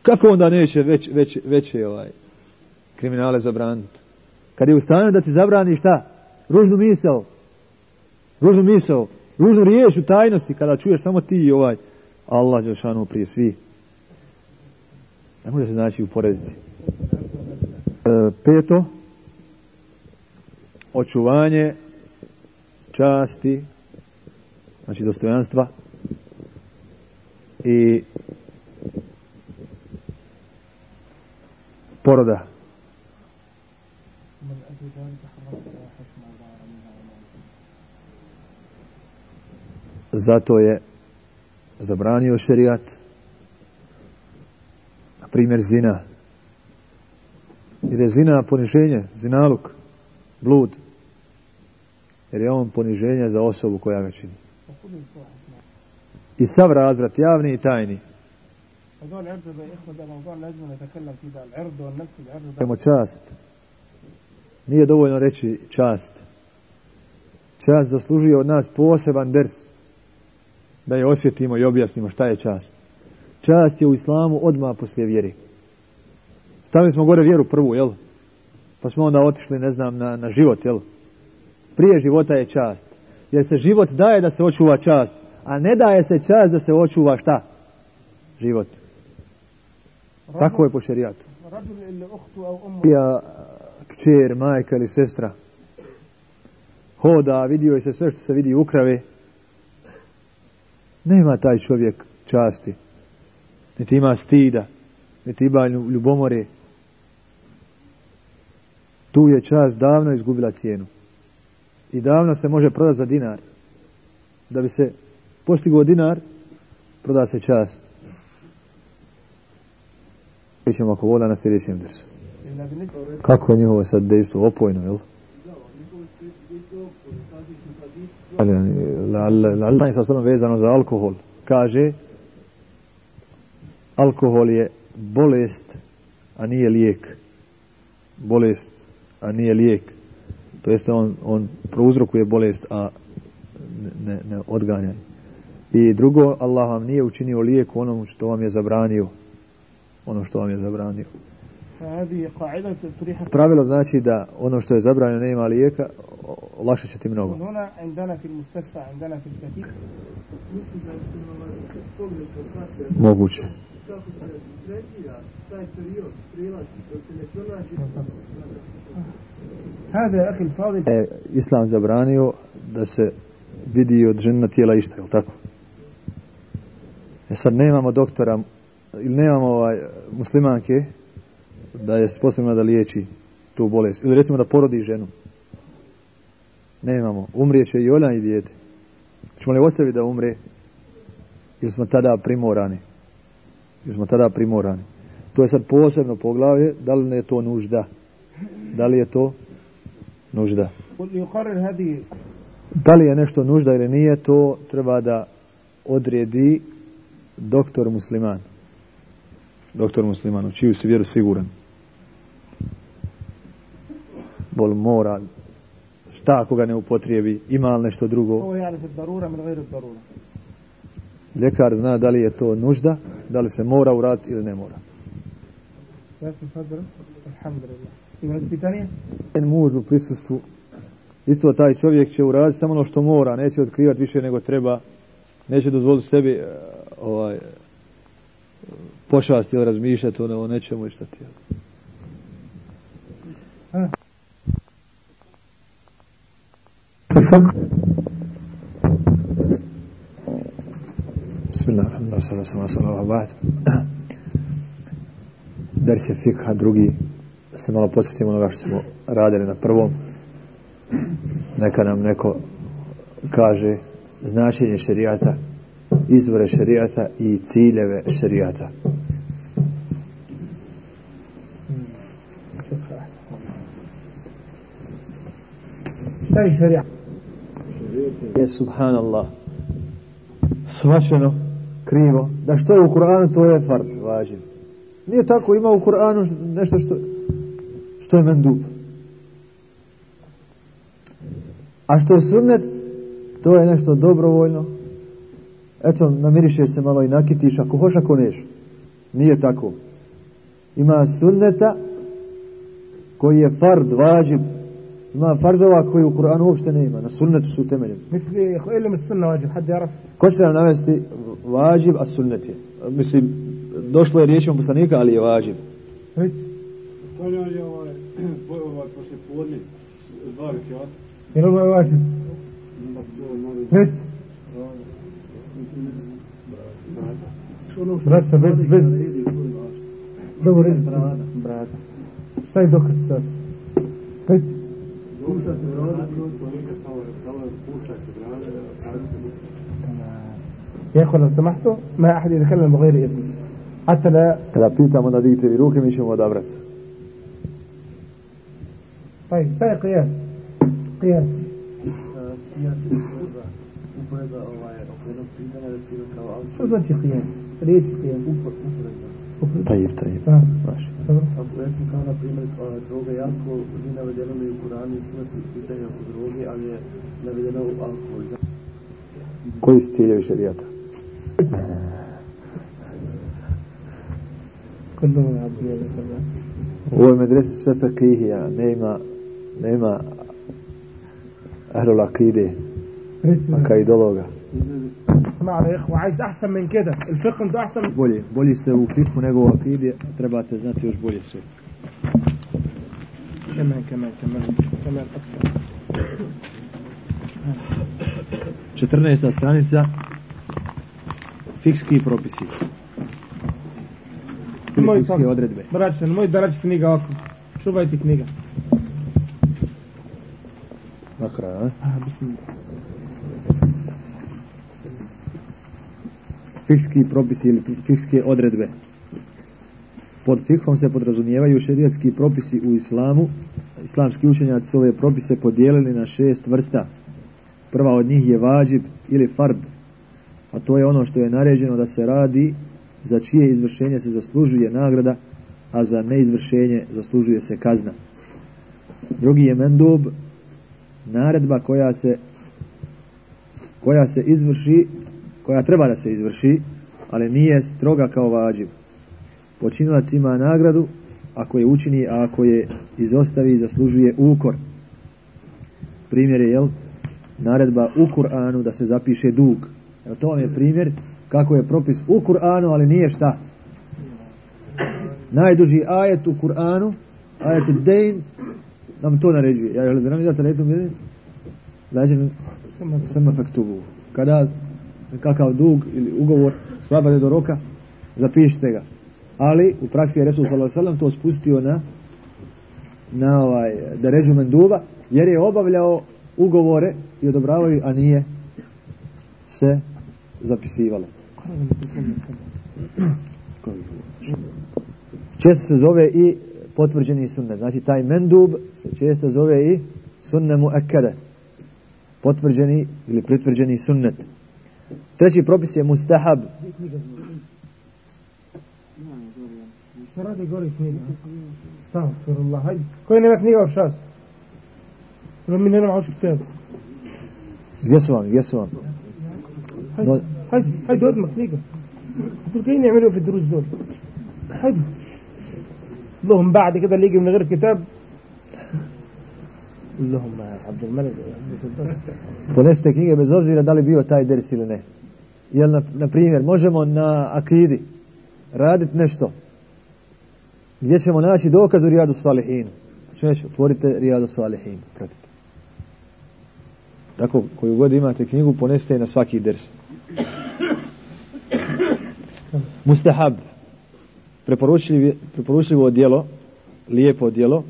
Kako onda neće već, već, veće ovaj, kriminale zabraniti? Kad je u da ti zabrani šta? Ružnu misao. Ružnu misao. Ružnu riječ u tajnosti kada čuješ samo ti i ovaj Allah Đelšanu prije svi. Ne može se znači uporediti. E, peto, očuvanje časti, znači dostojanstva i poroda. Zato je zabranio šerijat na primjer zina. Jer je zina poniženje zinaluk, blud. Jer je on poniženje za osobu koja ga čini i sav razvrat javni i tajni. Imamo čast. Nije dovoljno reći čast. Čast zaslužuje od nas poseban ders da je osjetimo i objasnimo šta je čast. Čast je u islamu odmah poslije vjeri. Stavili smo gore vjeru prvu, jel? Pa smo onda otišli, ne znam, na, na život, jel? Prije života je čast. Jer se život daje da se očuva čast a ne daje se čas da se očuva šta? Život. Tako je po šerijatu. Ja, kćer, majka ili sestra hoda, vidio je se sve što se vidi u krave. Nema taj čovjek časti. Niti ima stida. Niti ima ljubomore. Tu je čast davno izgubila cijenu. I davno se može prodati za dinar. Da bi se Postigo dinar, proda se čast. Mi ćemo ako vola na sljedećem dresu. Kako je njihovo sad dejstvo opojno, jel? Allah je sa vezano za alkohol. Kaže, alkohol je bolest, a nije lijek. Bolest, a nije lijek. To jeste on, on prouzrokuje bolest, a ne, ne odganja i drugo, Allah vam nije učinio lijek onom što vam je zabranio. Ono što vam je zabranio. Pravilo znači da ono što je zabranjeno nema lijeka, lakše će ti mnogo. Moguće. E, Islam zabranio da se vidi od žena tijela išta, je li tako? Jer sad nemamo doktora ili nemamo ovaj, muslimanke da je sposobna da liječi tu bolest. Ili recimo da porodi ženu. Nemamo. Umrijeće i ona i dijete. Čemo li ostaviti da umre? Ili smo tada primorani? Ili smo tada primorani? To je sad posebno poglavlje. Da li je to nužda? Da li je to nužda? Da li je nešto nužda ili nije, to treba da odredi doktor musliman. Doktor musliman, u čiju si vjeru siguran. Bol mora, šta ako ga ne upotrijebi, ima li nešto drugo? Ovo je. Ljekar zna da li je to nužda, da li se mora uraditi ili ne mora. Ja sam sad alhamdulillah. Ima? Muž u prisustvu, isto taj čovjek će uraditi samo ono što mora, neće otkrivat više nego treba, neće dozvoliti sebi ovaj, pošasti ili razmišljati o, nečemu i šta ti. Ders je fikha drugi, da se malo podsjetimo onoga što smo radili na prvom. Neka nam neko kaže značenje šerijata, izvore šerijata i ciljeve šerijata. Šta je šerijat? Je subhanallah svašeno krivo da što je u Kur'anu to je fard važim. Nije tako ima u Kur'anu nešto što što je mendub. A što je sunnet to je nešto dobrovoljno Eto, namiriše se malo i nakitiš, ako hoš, ako neš. Nije tako. Ima sunneta koji je fard, važib. Ima farzova koji u Kur'anu uopšte ne ima. Na sunnetu su temeljem. Ko će nam navesti vađib, a sunnet je? Mislim, došlo je riječima poslanika, ali je vađib. je ovaj, posle dva Jel ovo je. Braća, bez, bez. Dobro, idem. Brat. Šta je dokaz sad? Pes. Duša se vrata, يا اخوة لو سمحتوا ما احد يتكلم بغير اذن حتى لا كذا بيتا من هذه تيروك مش هو طيب طيب قياس قياس قياس شو ذاتي قياس riječ je Tajib, tajib. Baš. Ako recimo kao na primjer droga i alkohol, nije navedeno mi u Kuranu i sunnetu pitanje oko droge, ali je navedeno u alkohol. Koji su ciljevi šarijata? Kod U ovoj medresi sve fekihija, nema, nema ahlul akide, akaidologa. Izgledi smara Male, ajde, ahsan men keda. il fiqhom da ahsan... Bolje, bolje ste u fiqhu nego u akidi, trebate znati još bolje sve. Kemen, kemen, kemen, kemen, 14. stranica Fikski propisi Moj Fikske odredbe Braćan, moj darač knjiga oko Čuvajte knjiga Na kraju, a? A, bismillah Fikski propisi ili fikske odredbe. Pod fikhom se podrazumijevaju šerijatski propisi u islamu. Islamski učenjaci su ove propise podijelili na šest vrsta. Prva od njih je vađib ili fard, a to je ono što je naređeno da se radi, za čije izvršenje se zaslužuje nagrada, a za neizvršenje zaslužuje se kazna. Drugi je mendub, naredba koja se koja se izvrši, koja treba da se izvrši, ali nije stroga kao vađib. Počinilac ima nagradu, ako je učini, a ako je izostavi, zaslužuje ukor. Primjer je, jel, naredba u Kur'anu da se zapiše dug. Evo to vam je primjer kako je propis u Kur'anu, ali nije šta. Najduži ajet u Kur'anu, ajet Dejn, nam to naređuje. Ja je znam da te letom vidim, znači samo faktubu. Kada kakav dug ili ugovor slabade do roka, zapišite ga. Ali u praksi je Resul sallallahu to spustio na na ovaj da ređu menduba jer je obavljao ugovore i odobravaju, a nije se zapisivalo. Često se zove i potvrđeni sunnet. Znači taj mendub se često zove i sunne mu ekade. Potvrđeni ili pritvrđeni sunnet. Treći propis je mustahab. Šta radi gori knjiga? Astaghfirullah. Hajde. Koji nema knjiga u šas? Ili mi nema hoću kitab? Gdje su vam? Gdje su vam? Hajde. Hajde. Hajde odmah knjiga. دول جايين يعملوا في الدروس دول هاي لهم بعد كده اللي يجي من غير كتاب Ponesite knjige bez obzira da li bio taj ders ili ne. Jel, na, na primjer, možemo na akidi raditi nešto gdje ćemo naći dokaz u Rijadu Salihinu. Znači, Češ, otvorite Rijadu Salihinu, pratite. Tako, koju god imate knjigu, ponesite je na svaki ders. Mustahab, preporučljivo djelo, lijepo djelo,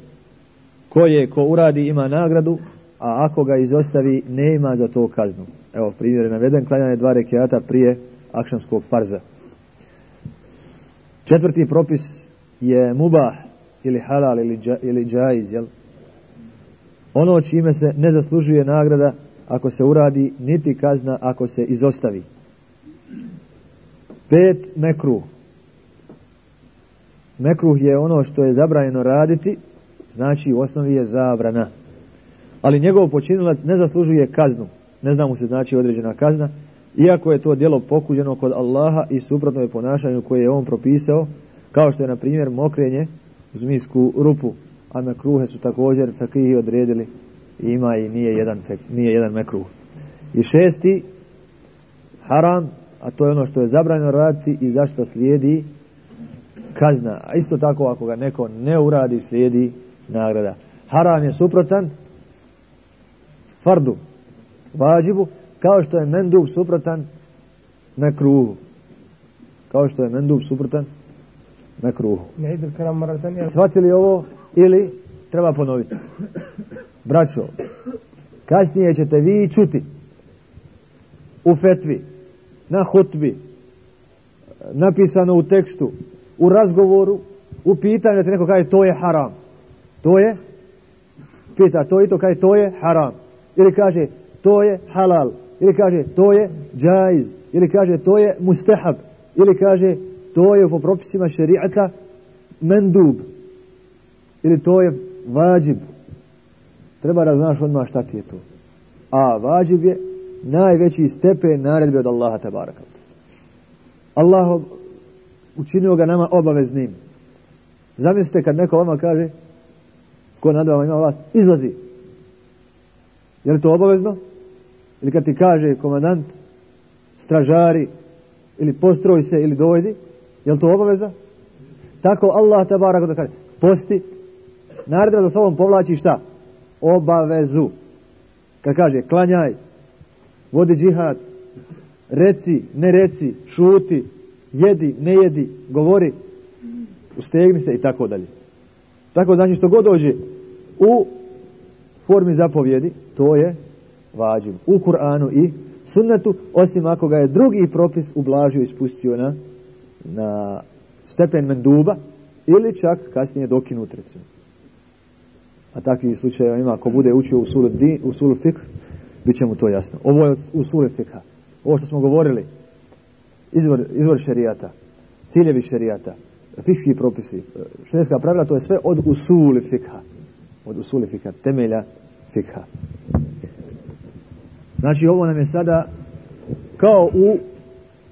koje ko uradi ima nagradu, a ako ga izostavi nema za to kaznu. Evo, primjer je naveden, klanjanje dva rekiata prije akšamskog farza. Četvrti propis je mubah ili halal ili, dža, ili džaiz, jel? Ono čime se ne zaslužuje nagrada ako se uradi, niti kazna ako se izostavi. Pet, mekruh. Mekruh je ono što je zabranjeno raditi, znači u osnovi je zabrana. Ali njegov počinilac ne zaslužuje kaznu. Ne zna mu se znači određena kazna, iako je to djelo pokuđeno kod Allaha i suprotno je ponašanju koje je on propisao, kao što je na primjer mokrenje u zmijsku rupu, a mekruhe su također fakihi odredili ima i nije jedan, nije jedan mekruh. I šesti, haram, a to je ono što je zabranjeno raditi i zašto slijedi kazna. A isto tako ako ga neko ne uradi, slijedi nagrada. Haram je suprotan fardu, vađibu, kao što je mendub suprotan na kruhu. Kao što je mendub suprotan na kruhu. Shvatili ovo ili treba ponoviti. Braćo, kasnije ćete vi čuti u fetvi, na hutbi, napisano u tekstu, u razgovoru, u pitanju da ti neko kaže to je haram. To je Pita to i to, kaže to je haram. Ili kaže to je halal. Ili kaže to je džajz. Ili kaže to je mustahab. Ili kaže to je po propisima šerijata mendub. Ili to je vađib. Treba da znaš odmah šta ti je to. A vađib je najveći stepen naredbe od Allaha tabaraka. Allah učinio ga nama obaveznim. Zamislite kad neko vama kaže ko nad vama ima vlast, izlazi. Je li to obavezno? Ili kad ti kaže komandant, stražari, ili postroj se, ili dojdi, je li to obaveza? Tako Allah tabarak da kaže, posti, naredba za sobom povlači šta? Obavezu. Kad kaže, klanjaj, vodi džihad, reci, ne reci, šuti, jedi, ne jedi, govori, ustegni se i tako dalje. Tako znači što god dođe u formi zapovjedi, to je vađiv. U Kur'anu i sunnetu, osim ako ga je drugi propis ublažio i spustio na, na stepen menduba ili čak kasnije dokinut recimo. A takvih slučajeva ima ako bude učio u sulu, din, u sulu fikh, bit će mu to jasno. Ovo je u sulu fikha. Ovo što smo govorili, izvor, izvor šerijata, ciljevi šerijata, fikski propisi, šerijska pravila, to je sve od usuli fikha. Od usuli fikha, temelja fikha. Znači ovo nam je sada kao u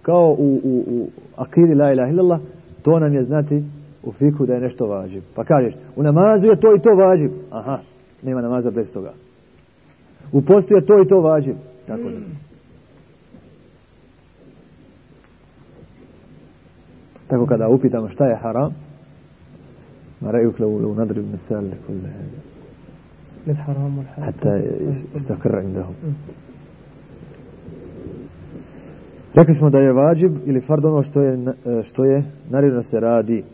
kao u, u, u akidi la ilaha illallah, to nam je znati u fiku da je nešto važib. Pa kažeš, u namazu je to i to važib. Aha, nema namaza bez toga. U postu je to i to važib. Tako da. Tako kada upitamo šta je haram, ما رأيك لو لو نضرب مثال لكل هذا للحرام والحلال حتى يستقر عندهم Rekli smo da je vađib ili fard ono što je, što je naredno se radi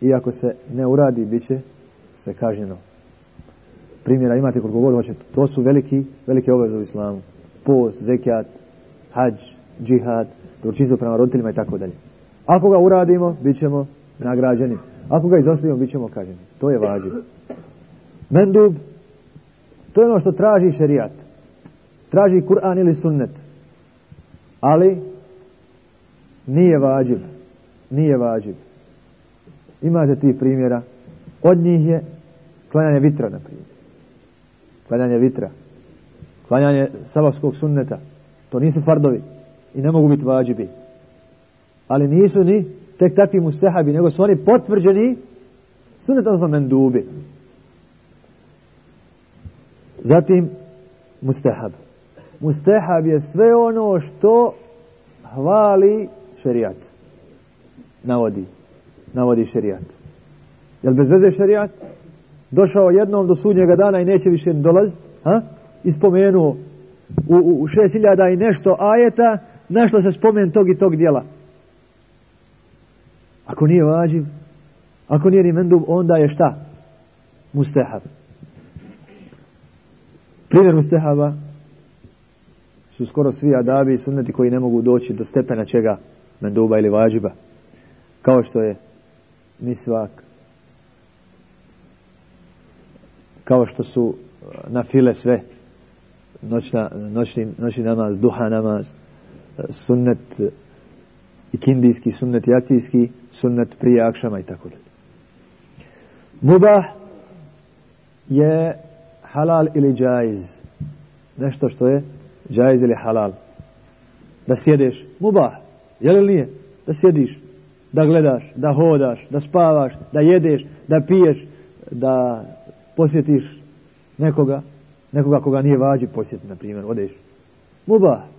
i ako se ne uradi bit će se kažnjeno. Primjera imate koliko god hoćete. To su veliki, velike obaveze u islamu. Post, zekijat, hađ, džihad, dobročinstvo prema roditeljima i tako dalje. Ako ga uradimo, bit ćemo nagrađeni. Ako ga izostavimo, bit ćemo kažnjeni. To je vađib. Mendub, to je ono što traži šerijat. Traži Kur'an ili sunnet. Ali, nije vađib. Nije vađib. Imate ti primjera. Od njih je klanjanje vitra, na primjer. Klanjanje vitra. Klanjanje sabavskog sunneta. To nisu fardovi. I ne mogu biti vađibi. Ali nisu ni tek takvi mustehabi, nego su oni potvrđeni sunnet odnosno mendubi. Zatim mustehab. Mustehab je sve ono što hvali šerijat. Navodi. Navodi šerijat. Jel bez veze šerijat? Došao jednom do sudnjega dana i neće više dolaziti? Ha? Ispomenuo u, u, u šest i nešto ajeta našlo se spomen tog i tog dijela. Ako nije vađiv, ako nije ni mendub, onda je šta? Mustehab. Primjer mustehaba su skoro svi adabi i sunneti koji ne mogu doći do stepena čega menduba ili vađiba. Kao što je misvak, kao što su na file sve noćna, noćni, noćni namaz, duha namaz, sunnet ikindijski, sunnet jacijski, sunnet prije akšama i tako dalje. Mubah je halal ili džajz. Nešto što je džajz ili halal. Da sjedeš, mubah, je li nije? Da sjediš, da gledaš, da hodaš, da spavaš, da jedeš, da piješ, da posjetiš nekoga, nekoga koga nije vađi posjeti, na primjer, odeš. Mubah.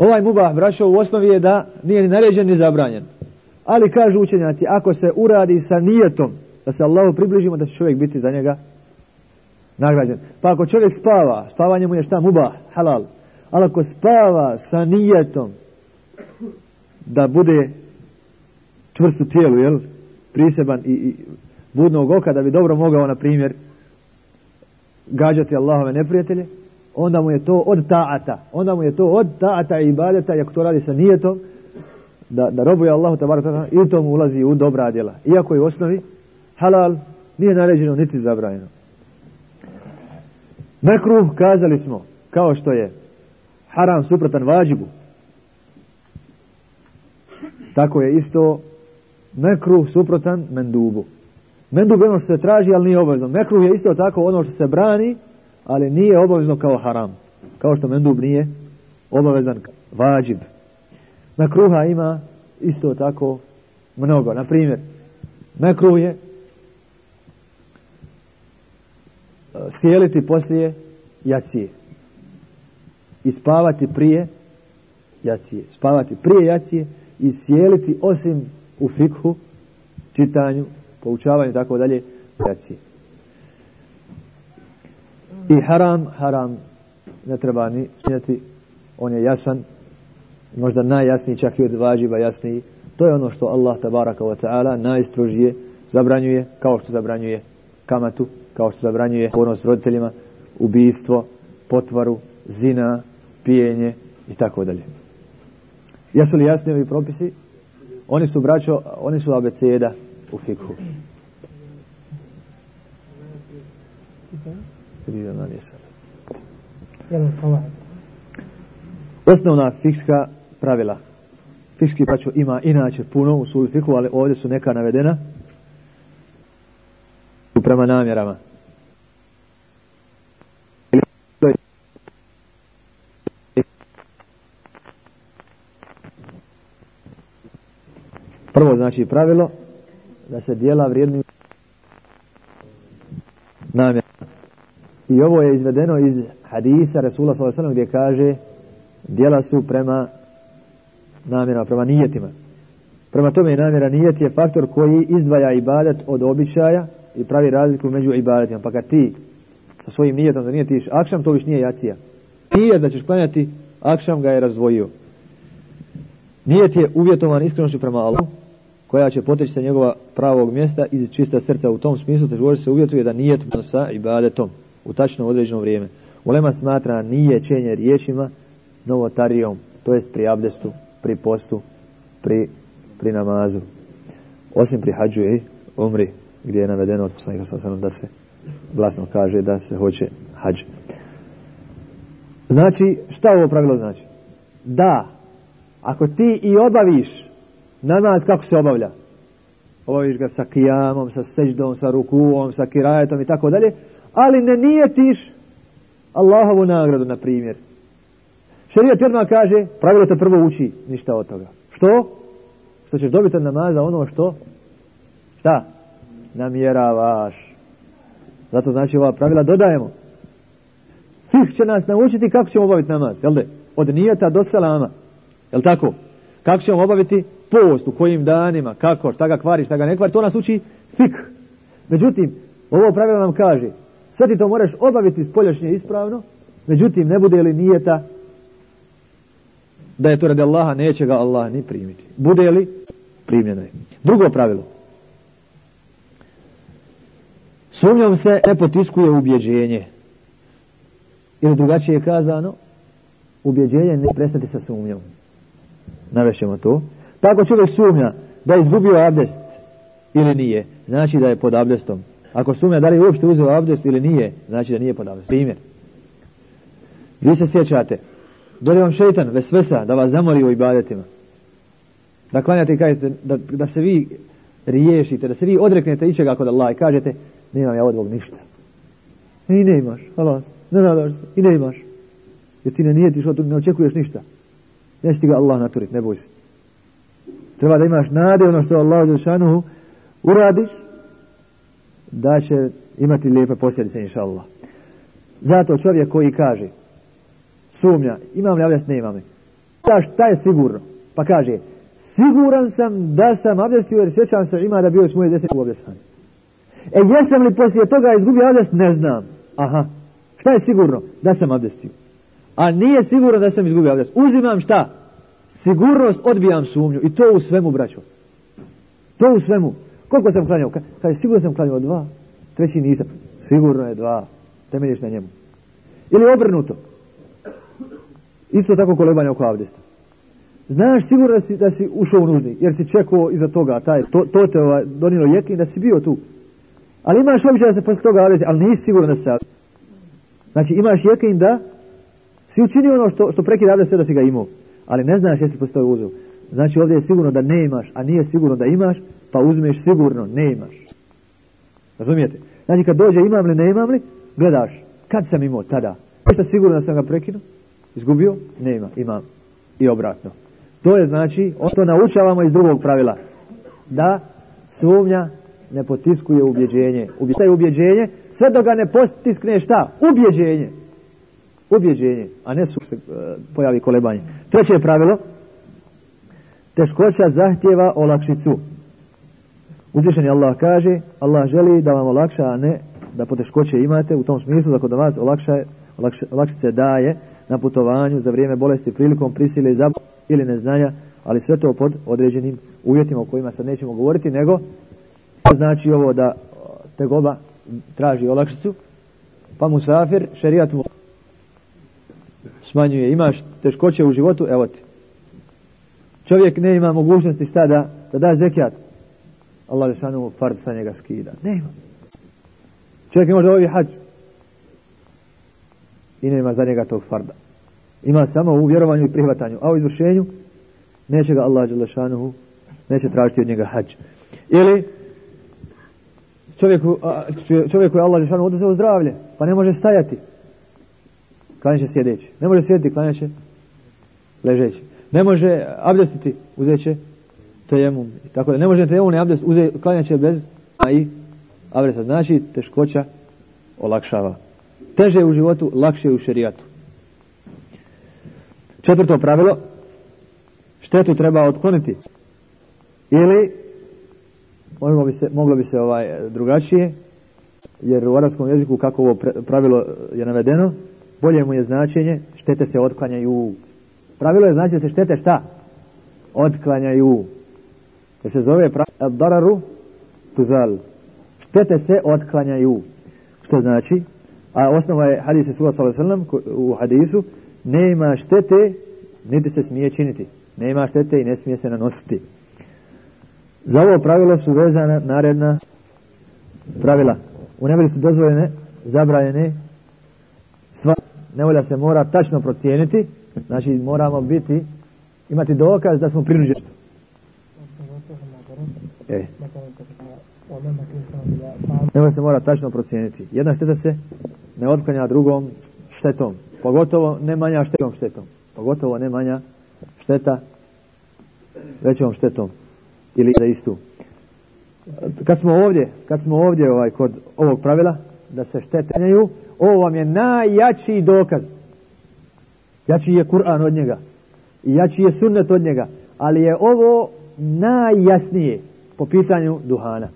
Ovaj mubah, braćo, u osnovi je da nije ni naređen ni zabranjen. Ali kažu učenjaci, ako se uradi sa nijetom, da se Allahu približimo, da će čovjek biti za njega nagrađen. Pa ako čovjek spava, spavanje mu je šta? Mubah, halal. Ali ako spava sa nijetom, da bude čvrst u tijelu, jel? Priseban i, i budnog oka, da bi dobro mogao, na primjer, gađati Allahove neprijatelje, onda mu je to od ta'ata. Onda mu je to od ta'ata i ibadeta, i ako to radi sa nijetom, da, da robuje Allahu i to mu ulazi u dobra djela. Iako je u osnovi halal nije naređeno niti zabranjeno. Mekruh kazali smo, kao što je haram suprotan vađibu. Tako je isto mekruh suprotan mendubu. Mendub ono što se traži, ali nije obavezno. Mekruh je isto tako ono što se brani, ali nije obavezno kao haram. Kao što mendub nije obavezan vađib. Mekruha ima isto tako mnogo. Na primjer, mekruh je e, sjeliti poslije jacije i spavati prije jacije. Spavati prije jacije i sjeliti osim u fikhu, čitanju, poučavanju tako dalje jacije. I haram, haram ne treba ni smijeti, on je jasan, možda najjasniji, čak i od vađiva jasniji. To je ono što Allah tabaraka wa ta'ala najstrožije zabranjuje, kao što zabranjuje kamatu, kao što zabranjuje ponos roditeljima, ubijstvo, potvaru, zina, pijenje i tako dalje. Jesu li jasni ovi propisi? Oni su braćo, oni su abeceda u fikhu. Osnovna fikska pravila. Fikski braćo ima inače puno u sulu fikhu, ali ovdje su neka navedena prema namjerama. Prvo znači pravilo da se dijela vrijedni namjera. I ovo je izvedeno iz hadisa Resula s.a.v. gdje kaže dijela su prema namjerama, prema nijetima. Prema tome namjera nijet je faktor koji izdvaja ibadet od običaja i pravi razliku među ibadetima. Pa kad ti sa svojim nijetom da nijetiš akšam, to više nije jacija. Nijet da ćeš klanjati, akšam ga je razdvojio. Nijet je uvjetovan iskrenošću prema Allahu, koja će poteći sa njegova pravog mjesta iz čista srca. U tom smislu također se uvjetuje da nijet sa ibadetom u tačno određeno vrijeme. Ulema smatra čenje riječima novotarijom, to jest pri abdestu, pri postu, pri, pri namazu. Osim pri hađu i umri, gdje je navedeno od poslanika da se glasno kaže da se hoće hađ. Znači, šta ovo pravilo znači? Da, ako ti i obaviš namaz kako se obavlja, obaviš ga sa kijamom, sa seđdom, sa rukuom, sa kirajetom i tako dalje, ali ne nijetiš Allahovu nagradu, na primjer. Šerijat odmah kaže, pravilo te prvo uči, ništa od toga. Što? Što ćeš dobiti od namaza ono što? Šta? Namjeravaš. Zato znači ova pravila dodajemo. Fih će nas naučiti kako ćemo obaviti namaz, jel de? Od nijeta do salama. Jel tako? Kako ćemo obaviti post, u kojim danima, kako, šta ga kvari, šta ga ne kvari, to nas uči fik. Međutim, ovo pravilo nam kaže, sve ti to moraš obaviti spoljašnje ispravno, međutim, ne bude li nijeta da je to radi Allaha, neće ga Allah ni primiti. Bude li? Primljeno je. Drugo pravilo. Sumnjom se ne potiskuje ubjeđenje. Ili drugačije je kazano, ubjeđenje ne prestati sa sumnjom. Navešćemo to. Tako čovjek sumnja da je izgubio abdest ili nije, znači da je pod abdestom. Ako sumnja da li je uopšte uzeo abdest ili nije, znači da nije pod abdestom. Primjer. Vi se sjećate, dođe vam šeitan vesvesa da vas zamori u ibadetima. Da klanjate i kažete, da, da se vi riješite, da se vi odreknete ičega kod Allah i kažete, nemam ja od ništa. I ne imaš, Allah, ne nadaš se, i ne imaš. Jer ti ne nijetiš, ne očekuješ ništa. Neće ti ga Allah naturit, ne boj se. Treba da imaš nade ono što Allah Đelšanuhu uradiš, da će imati lijepe posljedice, inša. Zato čovjek koji kaže, sumnja, imam li abdest, ne imam li. Ta šta je sigurno? Pa kaže, siguran sam da sam abdestio jer sjećam se ima da bio s moje deset u abdestani. E jesam li poslije toga izgubio abdest? Ne znam. Aha. Šta je sigurno? Da sam abdestio. A nije sigurno da sam izgubio abdest. Uzimam šta? Sigurnost odbijam sumnju. I to u svemu, braćo. To u svemu. Koliko sam klanjao? Kaže, sigurno sam klanjao dva. Treći nisam. Sigurno je dva. Temeljiš na njemu. Ili obrnuto. Isto tako kolebanje oko abdesta. Znaš sigurno da si, da si ušao u nužni, jer si čekao iza toga, taj, to, to te ovaj, donilo jekin da si bio tu. Ali imaš običaj da se posle toga abdesti, ali nisi siguran da se Znači imaš jekin da si učinio ono što, što prekida sve da si ga imao. Ali ne znaš jesi postoji uzeo. Znači ovdje je sigurno da ne imaš, a nije sigurno da imaš, pa uzmeš sigurno ne imaš. Razumijete? Znači kad dođe imam li, ne imam li, gledaš, kad sam imao tada? Što sigurno da sam ga prekinuo? Izgubio? Ne ima, imam. I obratno. To je znači, ono što naučavamo iz drugog pravila. Da sumnja ne potiskuje ubjeđenje. Ubjeđenje, ubjeđenje sve dok ga ne potiskne šta? Ubjeđenje. Ubjeđenje, a ne su se pojavi kolebanje. Treće pravilo. Teškoća zahtjeva olakšicu. Uzvišeni Allah kaže, Allah želi da vam olakša, a ne da poteškoće imate, u tom smislu da kod vas olakša, olakša, olakšice daje na putovanju za vrijeme bolesti prilikom prisile za ili neznanja, ali sve to pod određenim uvjetima o kojima sad nećemo govoriti, nego znači ovo da tegoba traži olakšicu, pa musafir, šerijat mu smanjuje, imaš teškoće u životu, evo ti. Čovjek ne ima mogućnosti šta da, da da zekijat, Allah Žešanu fard sa njega skida. Nema. Čovjek ne može ovi hađ. I nema za njega tog farda. Ima samo u vjerovanju i prihvatanju. A u izvršenju neće ga Allah Žešanu neće tražiti od njega hađ. Ili čovjeku, čovjeku je Allah Žešanu oduzeo zdravlje, pa ne može stajati. Klanjaće sjedeći. Ne može sjediti, klanjaće ležeći. Ne može abdestiti, uzeće tejemum. Tako da ne može tejemum ni abdest uze, klanjaće bez a i abdesta. Znači teškoća olakšava. Teže u životu, lakše u šerijatu. Četvrto pravilo, štetu treba otkloniti. Ili, moglo bi se, moglo bi se ovaj drugačije, jer u arabskom jeziku kako ovo pravilo je navedeno, bolje mu je značenje, štete se otklanjaju. Pravilo je znači da se štete šta? Otklanjaju. Jer se zove dararu tuzal. Štete se otklanjaju. Što znači? A osnova je hadise Sula sallam u hadisu nema štete niti se smije činiti. Nema štete i ne smije se nanositi. Za ovo pravilo su vezana naredna pravila. U nevolji su dozvoljene, zabranjene sva nevolja se mora tačno procijeniti, znači moramo biti, imati dokaz da smo prinuđeni. E. Nevolja se mora tačno procijeniti. Jedna šteta se ne otklanja drugom štetom. Pogotovo ne manja štetom štetom. Pogotovo ne manja šteta većom štetom. Ili za istu. Kad smo ovdje, kad smo ovdje ovaj, kod ovog pravila, da se štetenjaju, ovo vam je najjači dokaz. Jači je Kur'an od njega. I jači je sunnet od njega. Ali je ovo najjasnije po pitanju duhana.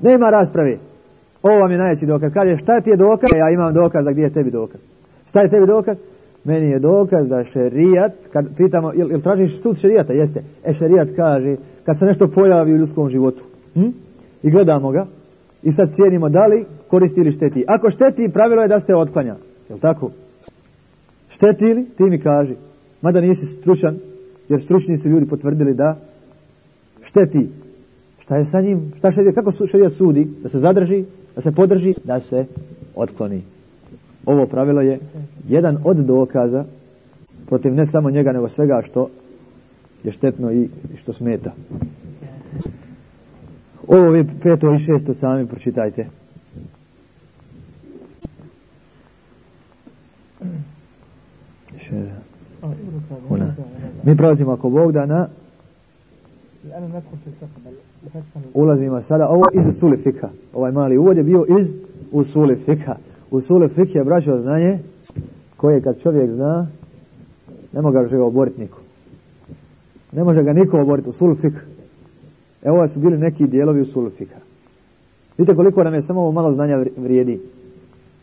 Nema rasprave. Ovo vam je najjači dokaz. Kaže, šta ti je dokaz? Ja imam dokaz, a gdje je tebi dokaz? Šta je tebi dokaz? Meni je dokaz da šerijat, kad pitamo, jel, jel tražiš sud šerijata? Jeste. E, šerijat kaže, kad se nešto pojavi u ljudskom životu, hm? i gledamo ga, i sad cijenimo da li koristi ili šteti. Ako šteti, pravilo je da se otklanja. Jel tako? Šteti li? Ti mi kaži. Mada nisi stručan, jer stručni su ljudi potvrdili da šteti. Šta je sa njim? Šta šedija? Kako šedija sudi? Da se zadrži, da se podrži, da se otkloni. Ovo pravilo je jedan od dokaza protiv ne samo njega, nego svega što je štetno i što smeta. Ovo vi peto i šesto sami pročitajte. Ona. Mi prelazimo ako Bog da na ulazimo sada ovo iz usuli fika ovaj mali uvod je bio iz usuli fika usuli fik je braćo znanje koje kad čovjek zna ne može ga oboriti niko ne može ga niko oboriti usul fik Evo su bili neki dijelovi u sulfika. Vidite koliko nam je samo ovo malo znanja vrijedi.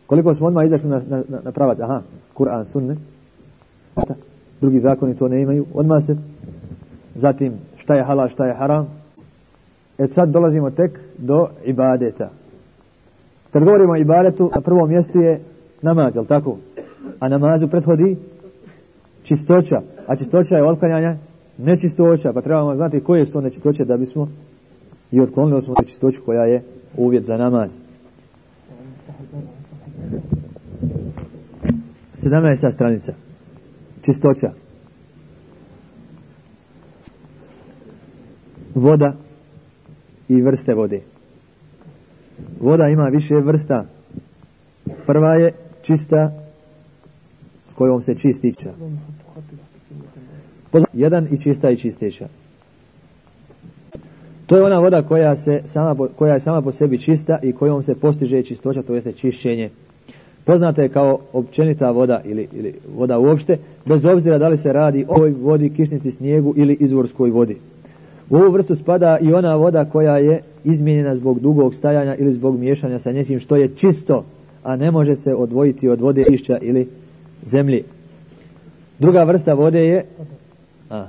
Koliko smo odmah izašli na, na, na pravac. Aha, Kur'an, sunne. Drugi zakoni to ne imaju. Odmah se. Zatim, šta je halal, šta je haram. E sad dolazimo tek do ibadeta. Kad govorimo o ibadetu, na prvom mjestu je namaz, jel tako? A namazu prethodi čistoća. A čistoća je otklanjanje nečistoća, pa trebamo znati koje su to nečistoće da bismo i otklonili smo nečistoću koja je uvjet za namaz. 17. stranica. Čistoća. Voda i vrste vode. Voda ima više vrsta. Prva je čista kojom se čistića. Jedan i čista i čisteća. To je ona voda koja, se sama, koja je sama po sebi čista i kojom se postiže čistoća, to jeste čišćenje. Poznata je kao općenita voda ili, ili voda uopšte, bez obzira da li se radi o ovoj vodi, kišnici, snijegu ili izvorskoj vodi. U ovu vrstu spada i ona voda koja je izmijenjena zbog dugog stajanja ili zbog miješanja sa nečim što je čisto, a ne može se odvojiti od vode išća ili zemlji. Druga vrsta vode je... A.